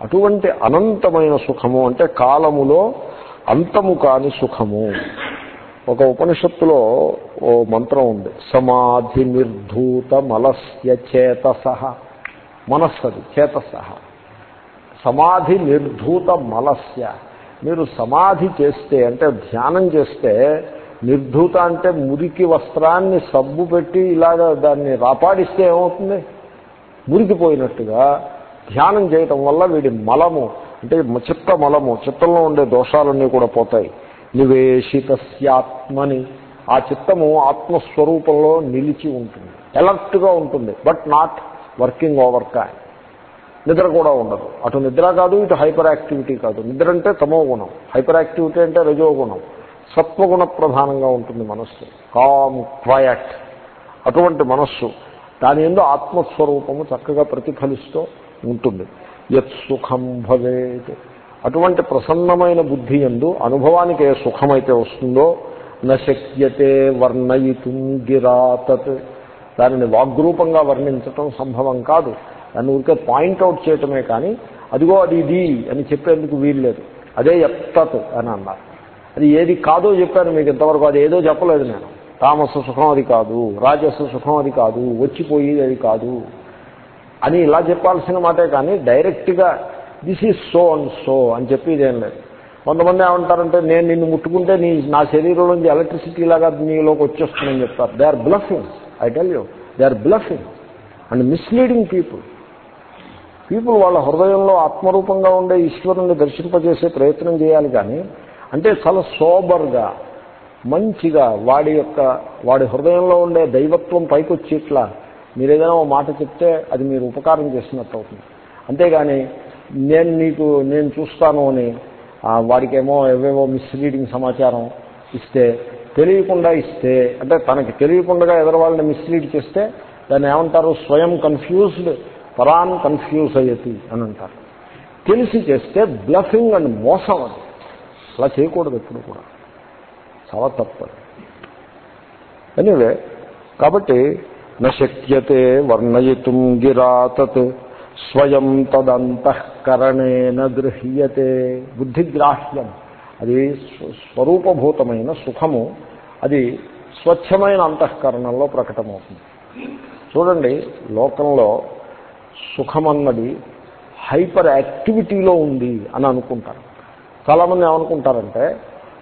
అటువంటి అనంతమైన సుఖము అంటే కాలములో అంతము కాని సుఖము. ఒక ఉపనిషత్తులో ఓ మంత్రం ఉంది. సమాధి నిర్ధూత మలస్య చేతస. మనస్సది చేతస. సమాధి నిర్ధూత మలస్య. మీరు సమాధి చేస్తే అంటే ధ్యానం చేస్తే నిర్ధూత అంటే మురికి వస్త్రాన్ని సబ్బు పెట్టి ఇలాగ దాన్ని రాపాడిస్తే ఏమవుతుంది? మురికిపోయినట్టుగా ధ్యానం చేయటం వల్ల వీడి మలము అంటే చిత్త మలము చిత్తంలో ఉండే దోషాలన్నీ కూడా పోతాయి. నివేశితస్యాత్మని. ఆ చిత్తము ఆత్మస్వరూపంలో నిలిచి ఉంటుంది. ఎలర్ట్గా ఉంటుంది but not working overtime. నిద్ర కూడా ఉండదు. అటు నిద్ర కాదు ఇటు హైపర్ యాక్టివిటీ కాదు. నిద్ర అంటే తమో గుణం. హైపర్ యాక్టివిటీ అంటే రజోగుణం సత్వగుణ ప్రధానంగా ఉంటుంది మనస్సు. Calm quiet. అటువంటి మనస్సు దాని ఎందు ఆత్మస్వరూపము చక్కగా ప్రతిఫలిస్తూ ఉంటుంది. యత్ సుఖం భవేత్. అటువంటి ప్రసన్నమైన బుద్ధి ఎందు అనుభవానికి ఏ సుఖమైతే వస్తుందో నశక్యతే వర్ణయితుం గిరాతత్. దానిని వాగ్రూపంగా వర్ణించటం సంభవం కాదు. దాన్ని ఊరికే పాయింట్అవుట్ చేయటమే కానీ అదిగో అది ఇది అని చెప్పేందుకు వీల్లేదు. అదే ఎత్తత్ అని అన్నారు. అది ఏది కాదో చెప్పాను మీకు ఇంతవరకు అది ఏదో చెప్పలేదు నేను. తామస సుఖం అది కాదు రాజస్సు సుఖం అది కాదు వచ్చిపోయేది అది కాదు అని ఇలా చెప్పాల్సిన మాటే కానీ డైరెక్ట్గా this is so and so అని చెప్పేదేం లేదు. కొంతమంది ఏమంటారంటే నేను నిన్ను ముట్టుకుంటే నీ నా శరీరంలో నుంచి ఎలక్ట్రిసిటీ లాగా నీలోకి వచ్చేస్తుందని చెప్తారు. They are bluffing I tell you they are bluffing and misleading people people వాళ్ళ హృదయంలో ఆత్మరూపంగా ఉండే ఈశ్వరుని దర్శింపజేసే ప్రయత్నం చేయాలి కానీ అంటే చాలా సోబర్గా మంచిగా వాడి యొక్క వాడి హృదయంలో ఉండే దైవత్వం పైకొచ్చి ఇట్లా మీరు ఏదైనా ఓ మాట చెప్తే అది మీరు ఉపకారం చేసినట్టు అవుతుంది. అంతేగాని నేను నీకు నేను చూస్తాను అని వాడికేమో ఏవేవో మిస్లీడింగ్ సమాచారం ఇస్తే తెలియకుండా ఇస్తే అంటే తనకి తెలియకుండా ఎదరు వాళ్ళని మిస్లీడ్ చేస్తే దాన్ని ఏమంటారు? స్వయం కన్ఫ్యూజ్డ్ పరాన్ కన్ఫ్యూజ్ అయ్యేది అని అంటారు. తెలిసి చేస్తే బ్లఫింగ్ అండ్ మోసం అది. అలా చేయకూడదు ఎప్పుడు కూడా. చాలా తప్పదు. ఎనివే కాబట్టి నశక్యతే వర్ణయితుం గిరాతత్ స్వయం తదంతఃకరణేన గృహ్యతే బుద్ధిగ్రాహ్యం. అది స్వరూపభూతమైన సుఖము అది స్వచ్ఛమైన అంతఃకరణంలో ప్రకటమవుతుంది. చూడండి లోకంలో సుఖమన్నది హైపర్ యాక్టివిటీలో ఉంది అని అనుకుంటారు. చాలామంది ఏమనుకుంటారంటే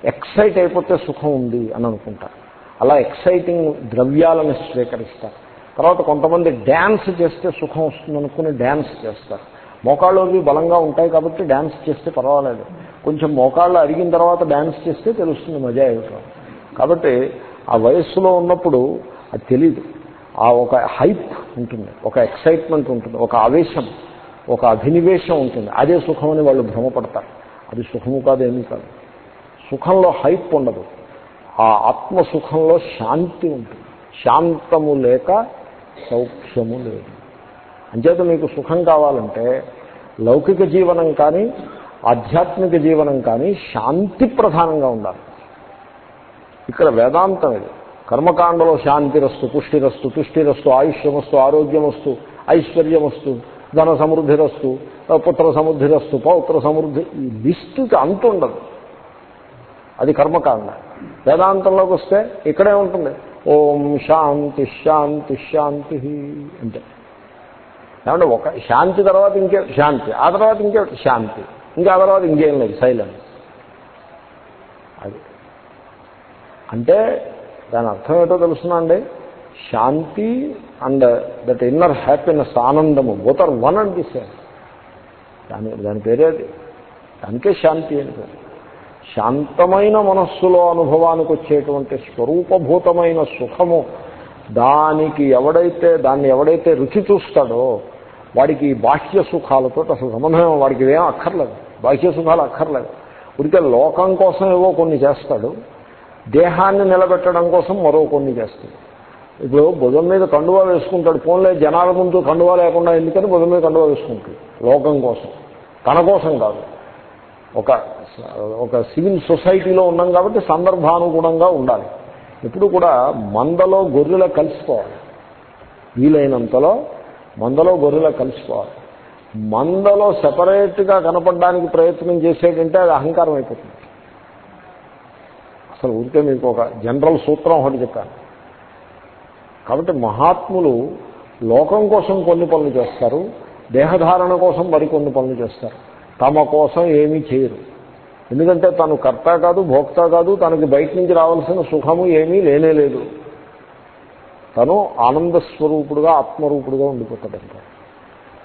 ఎక్సైట్ అయిపోతే సుఖం ఉంది అని అనుకుంటారు. అలా ఎక్సైటింగ్ ద్రవ్యాలను స్వీకరిస్తారు. తర్వాత కొంతమంది డ్యాన్స్ చేస్తే సుఖం వస్తుంది అనుకుని డ్యాన్స్ చేస్తారు. మోకాళ్ళు అవి బలంగా ఉంటాయి కాబట్టి డ్యాన్స్ చేస్తే పర్వాలేదు. కొంచెం మోకాళ్ళు అరిగిన తర్వాత డ్యాన్స్ చేస్తే తెలుస్తుంది మజా ఏమిటో. కాబట్టి ఆ వయస్సులో ఉన్నప్పుడు అది తెలీదు. ఆ ఒక హైప్ ఉంటుంది ఒక ఎక్సైట్మెంట్ ఉంటుంది ఒక ఆవేశం ఒక అభినివేశం ఉంటుంది. అదే సుఖమని వాళ్ళు భ్రమపడతారు. అది సుఖము కాదు ఏమీ కాదు. సుఖంలో హైప్ ఉండదు. ఆ ఆత్మ సుఖంలో శాంతి ఉంటుంది. శాంతము లేక సౌఖ్యము లేదు. అంచేత మీకు సుఖం కావాలంటే లౌకిక జీవనం కానీ ఆధ్యాత్మిక జీవనం కానీ శాంతి ప్రధానంగా ఉండాలి. ఇక్కడ వేదాంతం ఇది. కర్మకాండలో శాంతిరస్తు పుష్టిరస్తు తుష్టిరస్తు ఆయుష్యమస్తు ఆరోగ్యమస్తు ఐశ్వర్యమస్తు ధన సమృద్ధిరస్తు పుత్ర సమృద్ధిరస్తు పౌత్ర సమృద్ధి ఈ లిస్టుకి అంత ఉండదు అది కర్మకాండ. వేదాంతంలోకి వస్తే ఇక్కడే ఉంటుంది. ఓం శాంతి శాంతి శాంతి అంటే. ఏమంటే ఒక శాంతి తర్వాత ఇంకే శాంతి ఆ తర్వాత ఇంకే శాంతి ఇంకా ఆ తర్వాత ఇంకేం లేదు సైలెన్స్ అది. అంటే దాని అర్థం ఏంటో తెలుసునా అండి? శాంతి అండ్ దట్ ఇన్నర్ హ్యాపీనెస్ ఆనందము both are one and the same దాని దాని పేరే అది. దానికే శాంతి అని పేరు. శాంతమైన మనస్సులో అనుభవానికి వచ్చేటువంటి స్వరూపభూతమైన సుఖము దానికి ఎవడైతే దాన్ని ఎవడైతే రుచి చూస్తాడో వాడికి బాహ్య సుఖాలతో అసలు సంబంధం వాడికి ఏం అక్కర్లేదు. బాహ్య సుఖాలు అక్కర్లేదు. ఉడికే లోకం కోసం ఏవో కొన్ని చేస్తాడు. దేహాన్ని నిలబెట్టడం కోసం మరో కొన్ని చేస్తాడు. ఇప్పుడు భుజం మీద కండువా వేసుకుంటాడు. ఫోన్లే జనాల ముందు కండువా లేకుండా ఎందుకని భుజం మీద కండువా వేసుకుంటాడు? లోకం కోసం. తన కోసం కాదు. ఒక ఒక సివిల్ సొసైటీలో ఉన్నాం కాబట్టి సందర్భానుగుణంగా ఉండాలి. ఎప్పుడు కూడా మందలో గొర్రెల కలిసిపోవాలి. వీలైనంతలో మందలో గొర్రెల కలిసిపోవాలి. మందలో సెపరేట్గా కనపడడానికి ప్రయత్నం చేసేటంటే అది అహంకారం అయిపోతుంది. అసలు ఊరికే మీకు ఒక జనరల్ సూత్రం ఒకటి చెప్పాను. కాబట్టి మహాత్ములు లోకం కోసం కొన్ని పనులు చేస్తారు దేహధారణ కోసం మరికొన్ని పనులు చేస్తారు. తమ కోసం ఏమీ చేయరు. ఎందుకంటే తను కర్త కాదు భోక్త కాదు తనకి బయట నుంచి రావాల్సిన సుఖము ఏమీ లేనే లేదు. తను ఆనంద స్వరూపుడుగా ఆత్మరూపుడుగా ఉండిపోతాడంట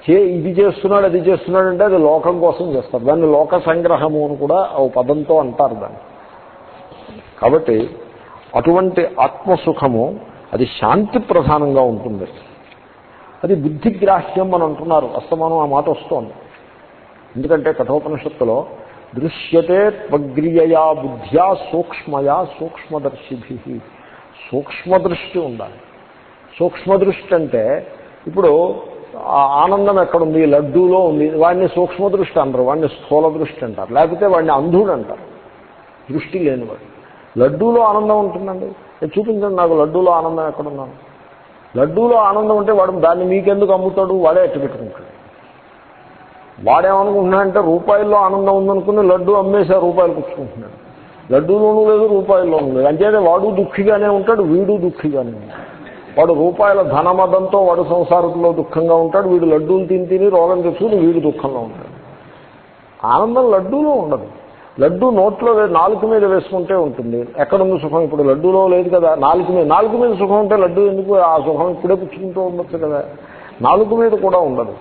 చే ఇది చేస్తున్నాడు అది చేస్తున్నాడంటే అది లోకం కోసం చేస్తారు. దాన్ని లోక సంగ్రహము అని కూడా ఓ పదంతో అంటారు దాన్ని. కాబట్టి అటువంటి ఆత్మసుఖము అది శాంతి ప్రధానంగా ఉంటుంది. అది బుద్ధిగ్రాహ్యం అని అంటున్నారు. అస్తమానం ఆ మాట వస్తోంది. ఎందుకంటే కఠోపనిషత్తులో దృశ్యతే త్వగ్రియయా బుద్ధ్యా సూక్ష్మయా సూక్ష్మదర్శిభి. సూక్ష్మదృష్టి ఉండాలి. సూక్ష్మదృష్టి అంటే ఇప్పుడు ఆ ఆనందం ఎక్కడుంది? లడ్డూలో ఉంది. వాడిని సూక్ష్మదృష్టి అంటారు. వాడిని స్థూల దృష్టి అంటారు. లేకపోతే వాడిని అంధుడు అంటారు. దృష్టి లేనివాడు. లడ్డూలో ఆనందం ఉంటుందండి. చూపించండి నాకు లడ్డూలో ఆనందం ఎక్కడున్నాను. లడ్డూలో ఆనందం ఉంటే వాడు దాన్ని మీకెందుకు అమ్ముతాడు? వాడే ఎట్టు పెట్టుకుంటాడు. వాడేమనుకుంటున్నాడంటే రూపాయల్లో ఆనందం ఉందనుకుని లడ్డూ అమ్మేసి రూపాయలు పుచ్చుకుంటున్నాడు. లడ్డూలోనూ లేదు రూపాయల్లోనూ లేదు. అంచేతే వాడు దుఃఖిగానే ఉంటాడు వీడు దుఃఖిగానే ఉంటాడు. వాడు రూపాయల ధనమదంతో వాడు సంసారంలో దుఃఖంగా ఉంటాడు వీడు లడ్డూలు తిని తిని రోగం తెచ్చుకుని వీడు దుఃఖంలో ఉంటాడు. ఆనందం లడ్డూలో ఉండదు. లడ్డు నోట్లో నాలుగు మీద వేసుకుంటే ఉంటుంది. ఎక్కడుంది సుఖం? ఇప్పుడు లడ్డూలో లేదు కదా. నాలుగు మీద నాలుగు మీద సుఖం ఉంటే లడ్డు ఎందుకు? ఆ సుఖం ఇప్పుడే పుచ్చుకుంటూ ఉండొచ్చు కదా. నాలుగు మీద కూడా ఉండదు.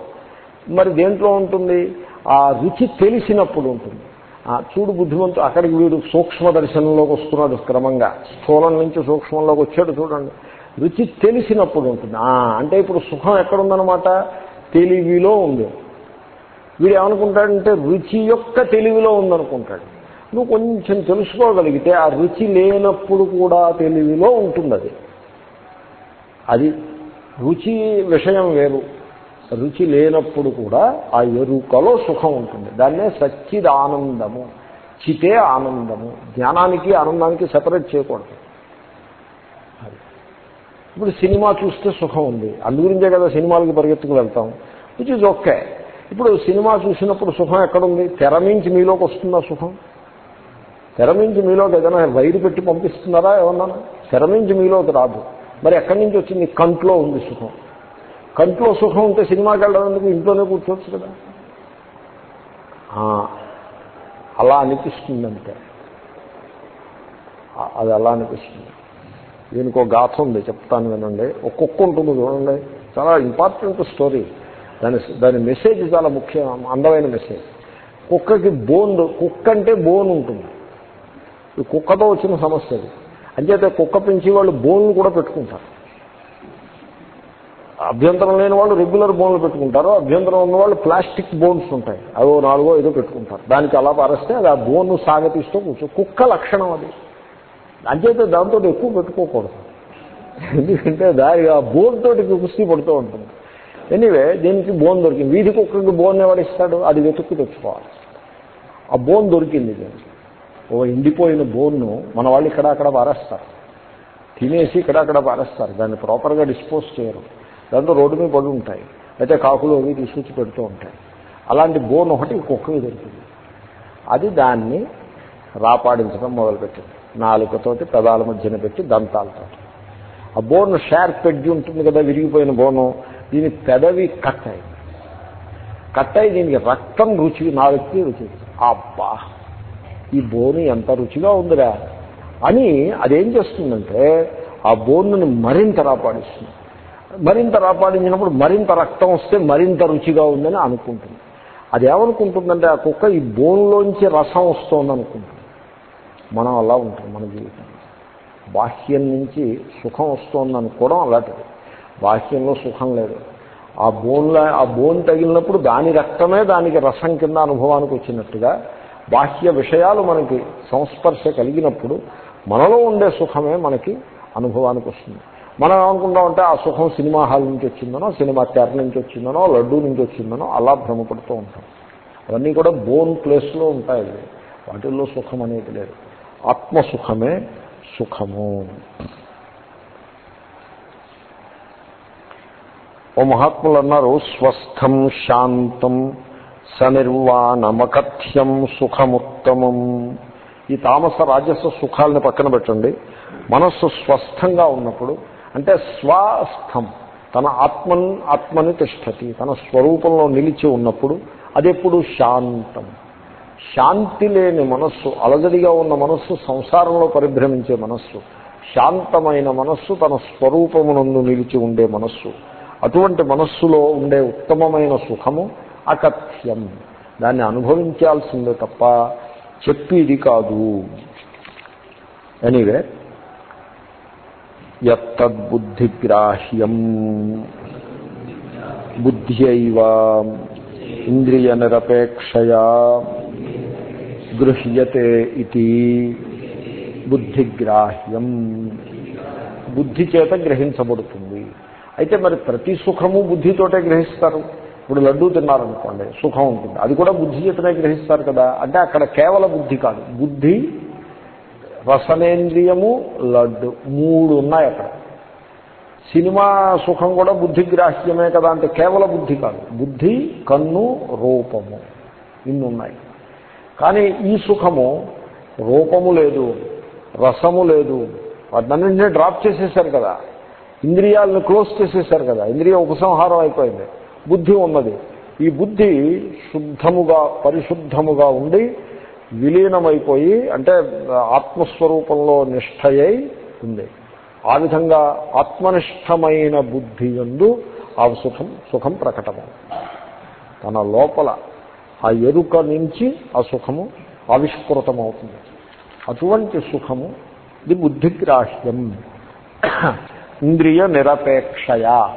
మరి దేంట్లో ఉంటుంది? ఆ రుచి తెలిసినప్పుడు ఉంటుంది. ఆ చూడు బుద్ధిమంతు అక్కడికి వీడు సూక్ష్మ దర్శనంలోకి వస్తున్నాడు క్రమంగా. స్థూలం నుంచి సూక్ష్మంలోకి వచ్చాడు చూడండి. రుచి తెలిసినప్పుడు ఉంటుంది. అంటే ఇప్పుడు సుఖం ఎక్కడుందనమాట తెలివిలో ఉంది. వీడు ఏమనుకుంటాడంటే రుచి యొక్క తెలివిలో ఉందనుకుంటాడు. నువ్వు కొంచెం తెలుసుకోగలిగితే ఆ రుచి లేనప్పుడు కూడా తెలివిలో ఉంటుంది అది అది రుచి విషయం వేరు. రుచి లేనప్పుడు కూడా ఆ ఎరుకలో సుఖం ఉంటుంది. దాన్నే సచ్చిద్ ఆనందము చితే ఆనందము. జ్ఞానానికి ఆనందానికి సెపరేట్ చేయకూడదు. అది. ఇప్పుడు సినిమా చూస్తే సుఖం ఉంది. అందుగురించే కదా సినిమాలకి పరిగెత్తుకు వెళ్తాం. విచ్ ఇస్ ఓకే ఇప్పుడు సినిమా చూసినప్పుడు సుఖం ఎక్కడుంది? తెర మించి మీలోకి వస్తుందా సుఖం? తెర మించి మీలోకి ఏదైనా వైరు పెట్టి పంపిస్తున్నారా ఏమన్నా? తెర మించి మీలోకి రాదు. మరి ఎక్కడి నుంచి వచ్చింది? కంట్లో ఉంది సుఖం. కంట్లో సుఖం ఉంటే సినిమాకి వెళ్ళడానికి ఇంట్లోనే కూర్చోవచ్చు కదా. అలా అనిపిస్తుంది అంతే అది అలా అనిపిస్తుంది. దీనికి ఒక గాథ ఉంది చెప్తాను వినండి. ఒక ఉంటుంది చూడండి. చాలా ఇంపార్టెంట్ స్టోరీ. దాని దాని మెసేజ్ చాలా ముఖ్యం అందమైన మెసేజ్ కుక్కకి బోన్ కుక్క అంటే బోన్ ఉంటుంది. ఈ కుక్కతో వచ్చిన సమస్య అది. అంచేతే కుక్క పెంచి వాళ్ళు బోన్లు కూడా పెట్టుకుంటారు. అభ్యంతరం లేని వాళ్ళు రెగ్యులర్ బోన్లు పెట్టుకుంటారు. అభ్యంతరం ఉన్న వాళ్ళు ప్లాస్టిక్ బోన్స్ ఉంటాయి. అదో నాలుగో ఏదో పెట్టుకుంటారు. దానికి అలా పారేస్తే అది ఆ బోన్ సాగతిస్తూ కూర్చో కుక్క లక్షణం అది. అంచేతే దాంతో ఎక్కువ పెట్టుకోకూడదు. ఎందుకంటే దాని ఆ బోన్ తోటి కుస్తీ పడుతూ ఉంటుంది. ఎనీవే దీనికి బోన్ దొరికింది. వీధి కుక్కకి బోన్ ఎవడిస్తాడు అది వెతుక్కు తెచ్చుకోవాలి. ఆ బోన్ దొరికింది దీనికి. ఓ ఎండిపోయిన బోన్ను మన వాళ్ళు ఇక్కడ అక్కడ పారేస్తారు. తినేసి ఇక్కడ అక్కడ పారేస్తారు. దాన్ని ప్రాపర్గా డిస్పోజ్ చేయరు. దాంతో రోడ్డు మీద పడి ఉంటాయి. అయితే కాకులు అవి తీసుకొచ్చి పెడుతూ ఉంటాయి. అలాంటి బోన్ ఒకటి కుక్కకి దొరికింది. అది దాన్ని రాపాడించడం మొదలుపెట్టింది. నాలుకతోటి పెదాల మధ్యన పెట్టి దంతాలతో ఆ బోన్ షార్ప్ పెడ్డి ఉంటుంది కదా విరిగిపోయిన బోను. దీని పెదవి కట్ అయింది కట్ అయి దీనికి రక్తం రుచి నాలుగుకి రుచి. అబ్బా ఈ బోను ఎంత రుచిగా ఉందిరా. అని అదేం చేస్తుందంటే ఆ బోన్ను మరింత రాపాడిస్తుంది మరింత రాపాడించినప్పుడు మరింత రక్తం వస్తే మరింత రుచిగా ఉందని అనుకుంటుంది. అదేమనుకుంటుందంటే ఆ కుక్క ఈ బోన్లోంచి రసం వస్తుంది అనుకుంటుంది. మనం అలా ఉంటుంది మన జీవితం బాహ్యం నుంచి సుఖం వస్తోంది అనుకోవడం అలాంటిది. బాహ్యంలో సుఖం లేదు. ఆ బోన్లో ఆ బోన్ తగిలినప్పుడు దాని రక్తమే దానికి రసం కింద అనుభవానికి వచ్చినట్టుగా బాహ్య విషయాలు మనకి సంస్పర్శ కలిగినప్పుడు మనలో ఉండే సుఖమే మనకి అనుభవానికి వస్తుంది. మనం ఏమనుకుంటామంటే ఆ సుఖం సినిమా హాల్ నుంచి వచ్చిందనో సినిమా తెర నుంచి వచ్చిందనో లడ్డూ నుంచి వచ్చిందనో అలా భ్రమపడుతూ ఉంటాం. అవన్నీ కూడా బోన్ ప్లేస్లో ఉంటాయి. వాటిల్లో సుఖం అనేది లేదు. ఆత్మసుఖమే సుఖము. ఓ మహాత్ములు అన్నారు స్వస్థం శాంతం సనిర్వాణమకథ్యం సుఖముత్తమం. ఈ తామస రాజస సుఖాలని పక్కన పెట్టండి. మనస్సు స్వస్థంగా ఉన్నప్పుడు అంటే స్వాస్థం తన ఆత్మన్ ఆత్మని తిష్టతి తన స్వరూపంలో నిలిచి ఉన్నప్పుడు అదెప్పుడు శాంతం. శాంతి లేని మనస్సు అలజడిగా ఉన్న మనస్సు సంసారంలో పరిభ్రమించే మనస్సు శాంతమైన మనస్సు తన స్వరూపమునందు నిలిచి ఉండే మనస్సు అటువంటి మనస్సులో ఉండే ఉత్తమమైన సుఖము అకథ్యం. దాన్ని అనుభవించాల్సిందే తప్ప చెప్పేది కాదు. ఎనీవే యత్తద్బుద్ధిగ్రాహ్యం. బుద్ధ్యైవ ఇంద్రియ నిరపేక్షయా గృహ్యతే ఇది బుద్ధిగ్రాహ్యం. బుద్ధి చేత గ్రహించబడుతుంది. అయితే మరి ప్రతి సుఖము బుద్ధితోటే గ్రహిస్తారు. ఇప్పుడు లడ్డూ తిన్నారనుకోండి సుఖం ఉంటుంది. అది కూడా బుద్ధి చేతనే గ్రహిస్తారు కదా. అంటే అక్కడ కేవల బుద్ధి కాదు. బుద్ధి రసనేంద్రియము లడ్డు మూడు ఉన్నాయి అక్కడ. సినిమా సుఖం కూడా బుద్ధిగ్రాహ్యమే కదా అంటే కేవల బుద్ధి కాదు. బుద్ధి కన్ను రూపము ఇన్ని ఉన్నాయి. కానీ ఈ సుఖము రూపము లేదు రసము లేదు. వాటినన్నింటినీ డ్రాప్ చేసేసారు కదా. ఇంద్రియాలను క్లోజ్ చేసేసారు కదా. ఇంద్రియ ఉపసంహారం అయిపోయింది. బుద్ధి ఉన్నది. ఈ బుద్ధి శుద్ధముగా పరిశుద్ధముగా ఉండి విలీనమైపోయి అంటే ఆత్మస్వరూపంలో నిష్ఠయై ఉంది. ఆ విధంగా ఆత్మనిష్టమైన బుద్ధి ఎందు ఆ సుఖం సుఖం ప్రకటము తన లోపల ఆ ఎరుక నుంచి ఆ సుఖము ఆవిష్కృతమవుతుంది. అటువంటి సుఖము ఇది బుద్ధిగ్రాహ్యం. ఇంద్రియ నిరపేక్షయ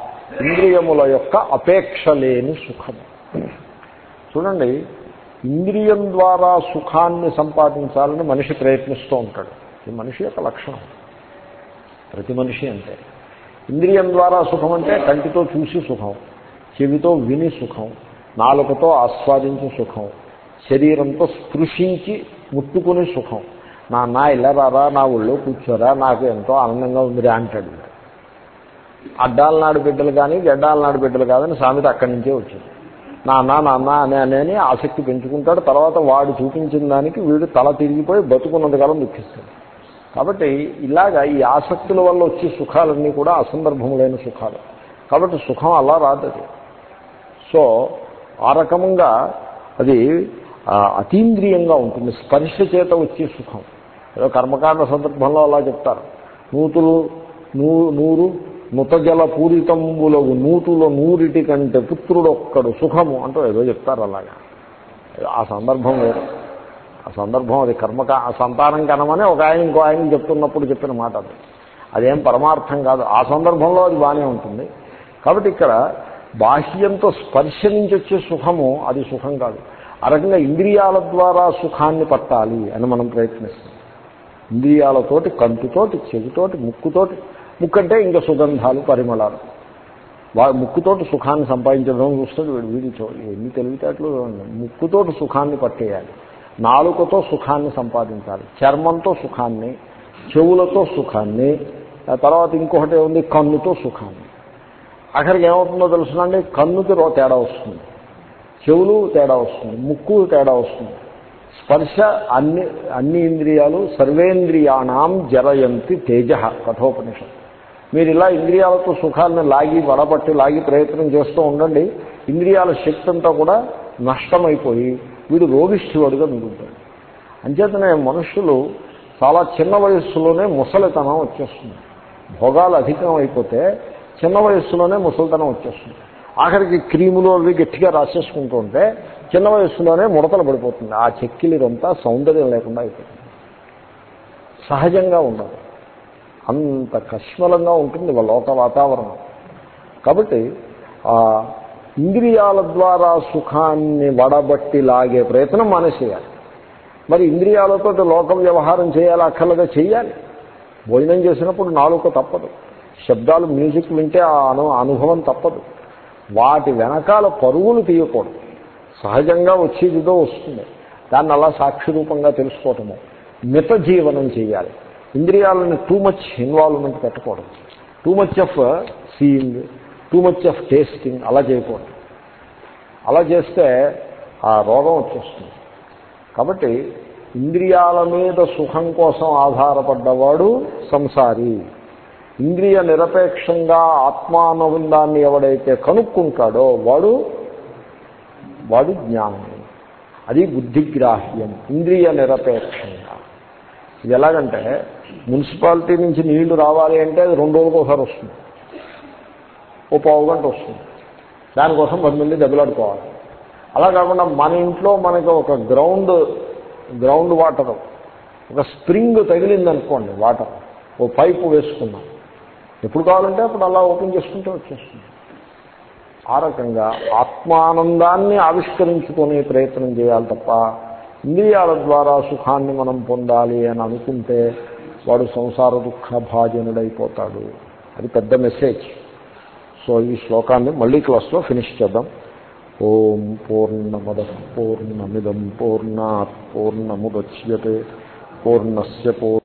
ఇంద్రియముల యొక్క అపేక్ష లేని సుఖము. చూడండి ఇంద్రియం ద్వారా సుఖాన్ని సంపాదించాలని మనిషి ప్రయత్నిస్తూ ఉంటాడు. ఇది మనిషి యొక్క లక్షణం. ప్రతి మనిషి అంటే. ఇంద్రియం ద్వారా సుఖం అంటే కంటితో చూసి సుఖం చెవితో విని సుఖం నాలుకతో ఆస్వాదించి సుఖం శరీరంతో స్పృశించి ముట్టుకుని సుఖం. నా నా ఇలా రారా నా ఒళ్ళో కూర్చోరా నాకు ఎంతో ఆనందంగా ఉందిరా అంటాడు అడ్డాల నాడు బిడ్డలు కానీ గడ్డాల నాడు బిడ్డలు కాదని సామెత అక్కడి నుంచే వచ్చింది. నాన్న నాన్న అని అనేని ఆసక్తి పెంచుకుంటాడు. తర్వాత వాడు చూపించిన దానికి వీడు తల తిరిగిపోయి బతుకున్నంతకాలం దుఃఖిస్తాడు. కాబట్టి ఇలాగా ఈ ఆసక్తుల వల్ల వచ్చే సుఖాలన్నీ కూడా అసందర్భములైన సుఖాలు. కాబట్టి సుఖం అలా రాదది సో ఆ రకముగా అది అతీంద్రియంగా ఉంటుంది. స్పర్శ చేత వచ్చే సుఖం. ఏదో కర్మకాండ సందర్భంలో అలా చెప్తారు. నూతులు నూ నూరు నుతజల పూరితంబులగు నూతుల నూరిటి కంటే పుత్రుడు ఒక్కడు సుఖము అంటూ ఏదో చెప్తారు అలాగా. ఆ సందర్భం వేరు. ఆ సందర్భం అది కర్మక సంతానం కనమని ఒక ఆయన ఇంకో ఆయన చెప్తున్నప్పుడు చెప్పిన మాట అది. అదేం పరమార్థం కాదు. ఆ సందర్భంలో అది బాగానే ఉంటుంది. కాబట్టి ఇక్కడ బాహ్యంతో స్పర్శ నుంచి వచ్చే సుఖము అది సుఖం కాదు. ఆ రకంగా ఇంద్రియాల ద్వారా సుఖాన్ని పట్టాలి అని మనం ప్రయత్నిస్తాం. ఇంద్రియాలతోటి కంటితోటి చెవితోటి ముక్కుతోటి ముక్కు అంటే ఇంకా సుగంధాలు పరిమళాలు. వా ముక్కుతోటి సుఖాన్ని సంపాదించడం చూస్తుంది వీడు వీడి ఎన్ని తెలివితేటలు ముక్కుతోటి సుఖాన్ని పట్టేయాలి. నాలుకతో సుఖాన్ని సంపాదించాలి. చర్మంతో సుఖాన్ని చెవులతో సుఖాన్ని తర్వాత ఇంకొకటి ఉంది కన్నుతో సుఖాన్ని. అక్కడికి ఏమవుతుందో తెలుసునండి? కన్నుకి రో తేడా వస్తుంది. చెవులు తేడా వస్తుంది. ముక్కు తేడా వస్తుంది. స్పర్శ అన్ని అన్ని ఇంద్రియాలు సర్వేంద్రియాణం జరయంతి తేజ. కఠోపనిషత్తు. మీరు ఇలా ఇంద్రియాలతో సుఖాన్ని లాగి వడపట్టి లాగి ప్రయత్నం చేస్తూ ఉండండి. ఇంద్రియాల శక్తి అంతా కూడా నష్టమైపోయి వీడు రోగిష్ఠివాడుగా మిగులుతాడు. అంచేతనే మనుషులు చాలా చిన్న వయస్సులోనే ముసలితనం వచ్చేస్తుంది. భోగాలు అధికం అయిపోతే చిన్న వయస్సులోనే ముసలితనం వచ్చేస్తుంది. ఆఖరికి క్రీములు అవి గట్టిగా రాసేసుకుంటూ ఉంటే చిన్న వయస్సులోనే ముడతలు పడిపోతుంది. ఆ చెక్కిలిదంతా సౌందర్యం లేకుండా అయిపోతుంది. సహజంగా ఉండదు అంత కష్మలంగా ఉంటుంది లోక వాతావరణం. కాబట్టి ఇంద్రియాల ద్వారా సుఖాన్ని వడబట్టి లాగే ప్రయత్నం మానేసేయాలి. మరి ఇంద్రియాలతో లోక వ్యవహారం చేయాలి అక్కర్లుగా చేయాలి. భోజనం చేసినప్పుడు నాలుక తప్పదు. శబ్దాలు మ్యూజిక్ వింటే ఆ అను అనుభవం తప్పదు. వాటి వెనకాల పరుగులు తీయకూడదు. సహజంగా వచ్చేదిదో వస్తుంది. దాన్ని అలా సాక్షిరూపంగా తెలుసుకోవటము. మిత జీవనం చేయాలి. ఇంద్రియాలను టూ మచ్ ఇన్వాల్వ్మెంట్ పెట్టకూడదు. Too much of seeing too much of tasting అలా చేయకూడదు. అలా చేస్తే ఆ రోగం వచ్చేస్తుంది. కాబట్టి ఇంద్రియాల మీద సుఖం కోసం ఆధారపడ్డవాడు సంసారి. ఇంద్రియ నిరపేక్షంగా ఆత్మానుబంధాన్ని ఎవడైతే కనుక్కుంటాడో వాడు వాడు జ్ఞానం. అది బుద్ధిగ్రాహ్యం ఇంద్రియ నిరపేక్షంగా. ఇది ఎలాగంటే మున్సిపాలిటీ నుంచి నీళ్ళు రావాలి అంటే అది రెండు రోజులకు ఒకసారి వస్తుంది. ఓ పావు గంట వస్తుంది. దానికోసం పది మంది దెబ్బలాడుకోవాలి. అలా కాకుండా మన ఇంట్లో మనకి ఒక గ్రౌండ్ గ్రౌండ్ వాటర్ ఒక స్ప్రింగ్ తగిలిందనుకోండి వాటర్ ఓ పైపు వేసుకున్నాం. ఎప్పుడు కావాలంటే అప్పుడు అలా ఓపెన్ చేసుకుంటే వచ్చేస్తుంది. ఆ రకంగా ఆత్మానందాన్ని ఆవిష్కరించుకునే ప్రయత్నం చేయాలి తప్ప ఇంద్రియాల ద్వారా సుఖాన్ని మనం పొందాలి అని అనుకుంటే వాడు సంసార దుఃఖ భాజనుడైపోతాడు. అది పెద్ద మెసేజ్. సో ఈ శ్లోకాన్ని మళ్ళీ క్లాస్లో ఫినిష్ చేద్దాం. ఓం పూర్ణమద పూర్ణమిదం పూర్ణాత్ పూర్ణముద్యతే. పూర్ణస్ పూర్ణ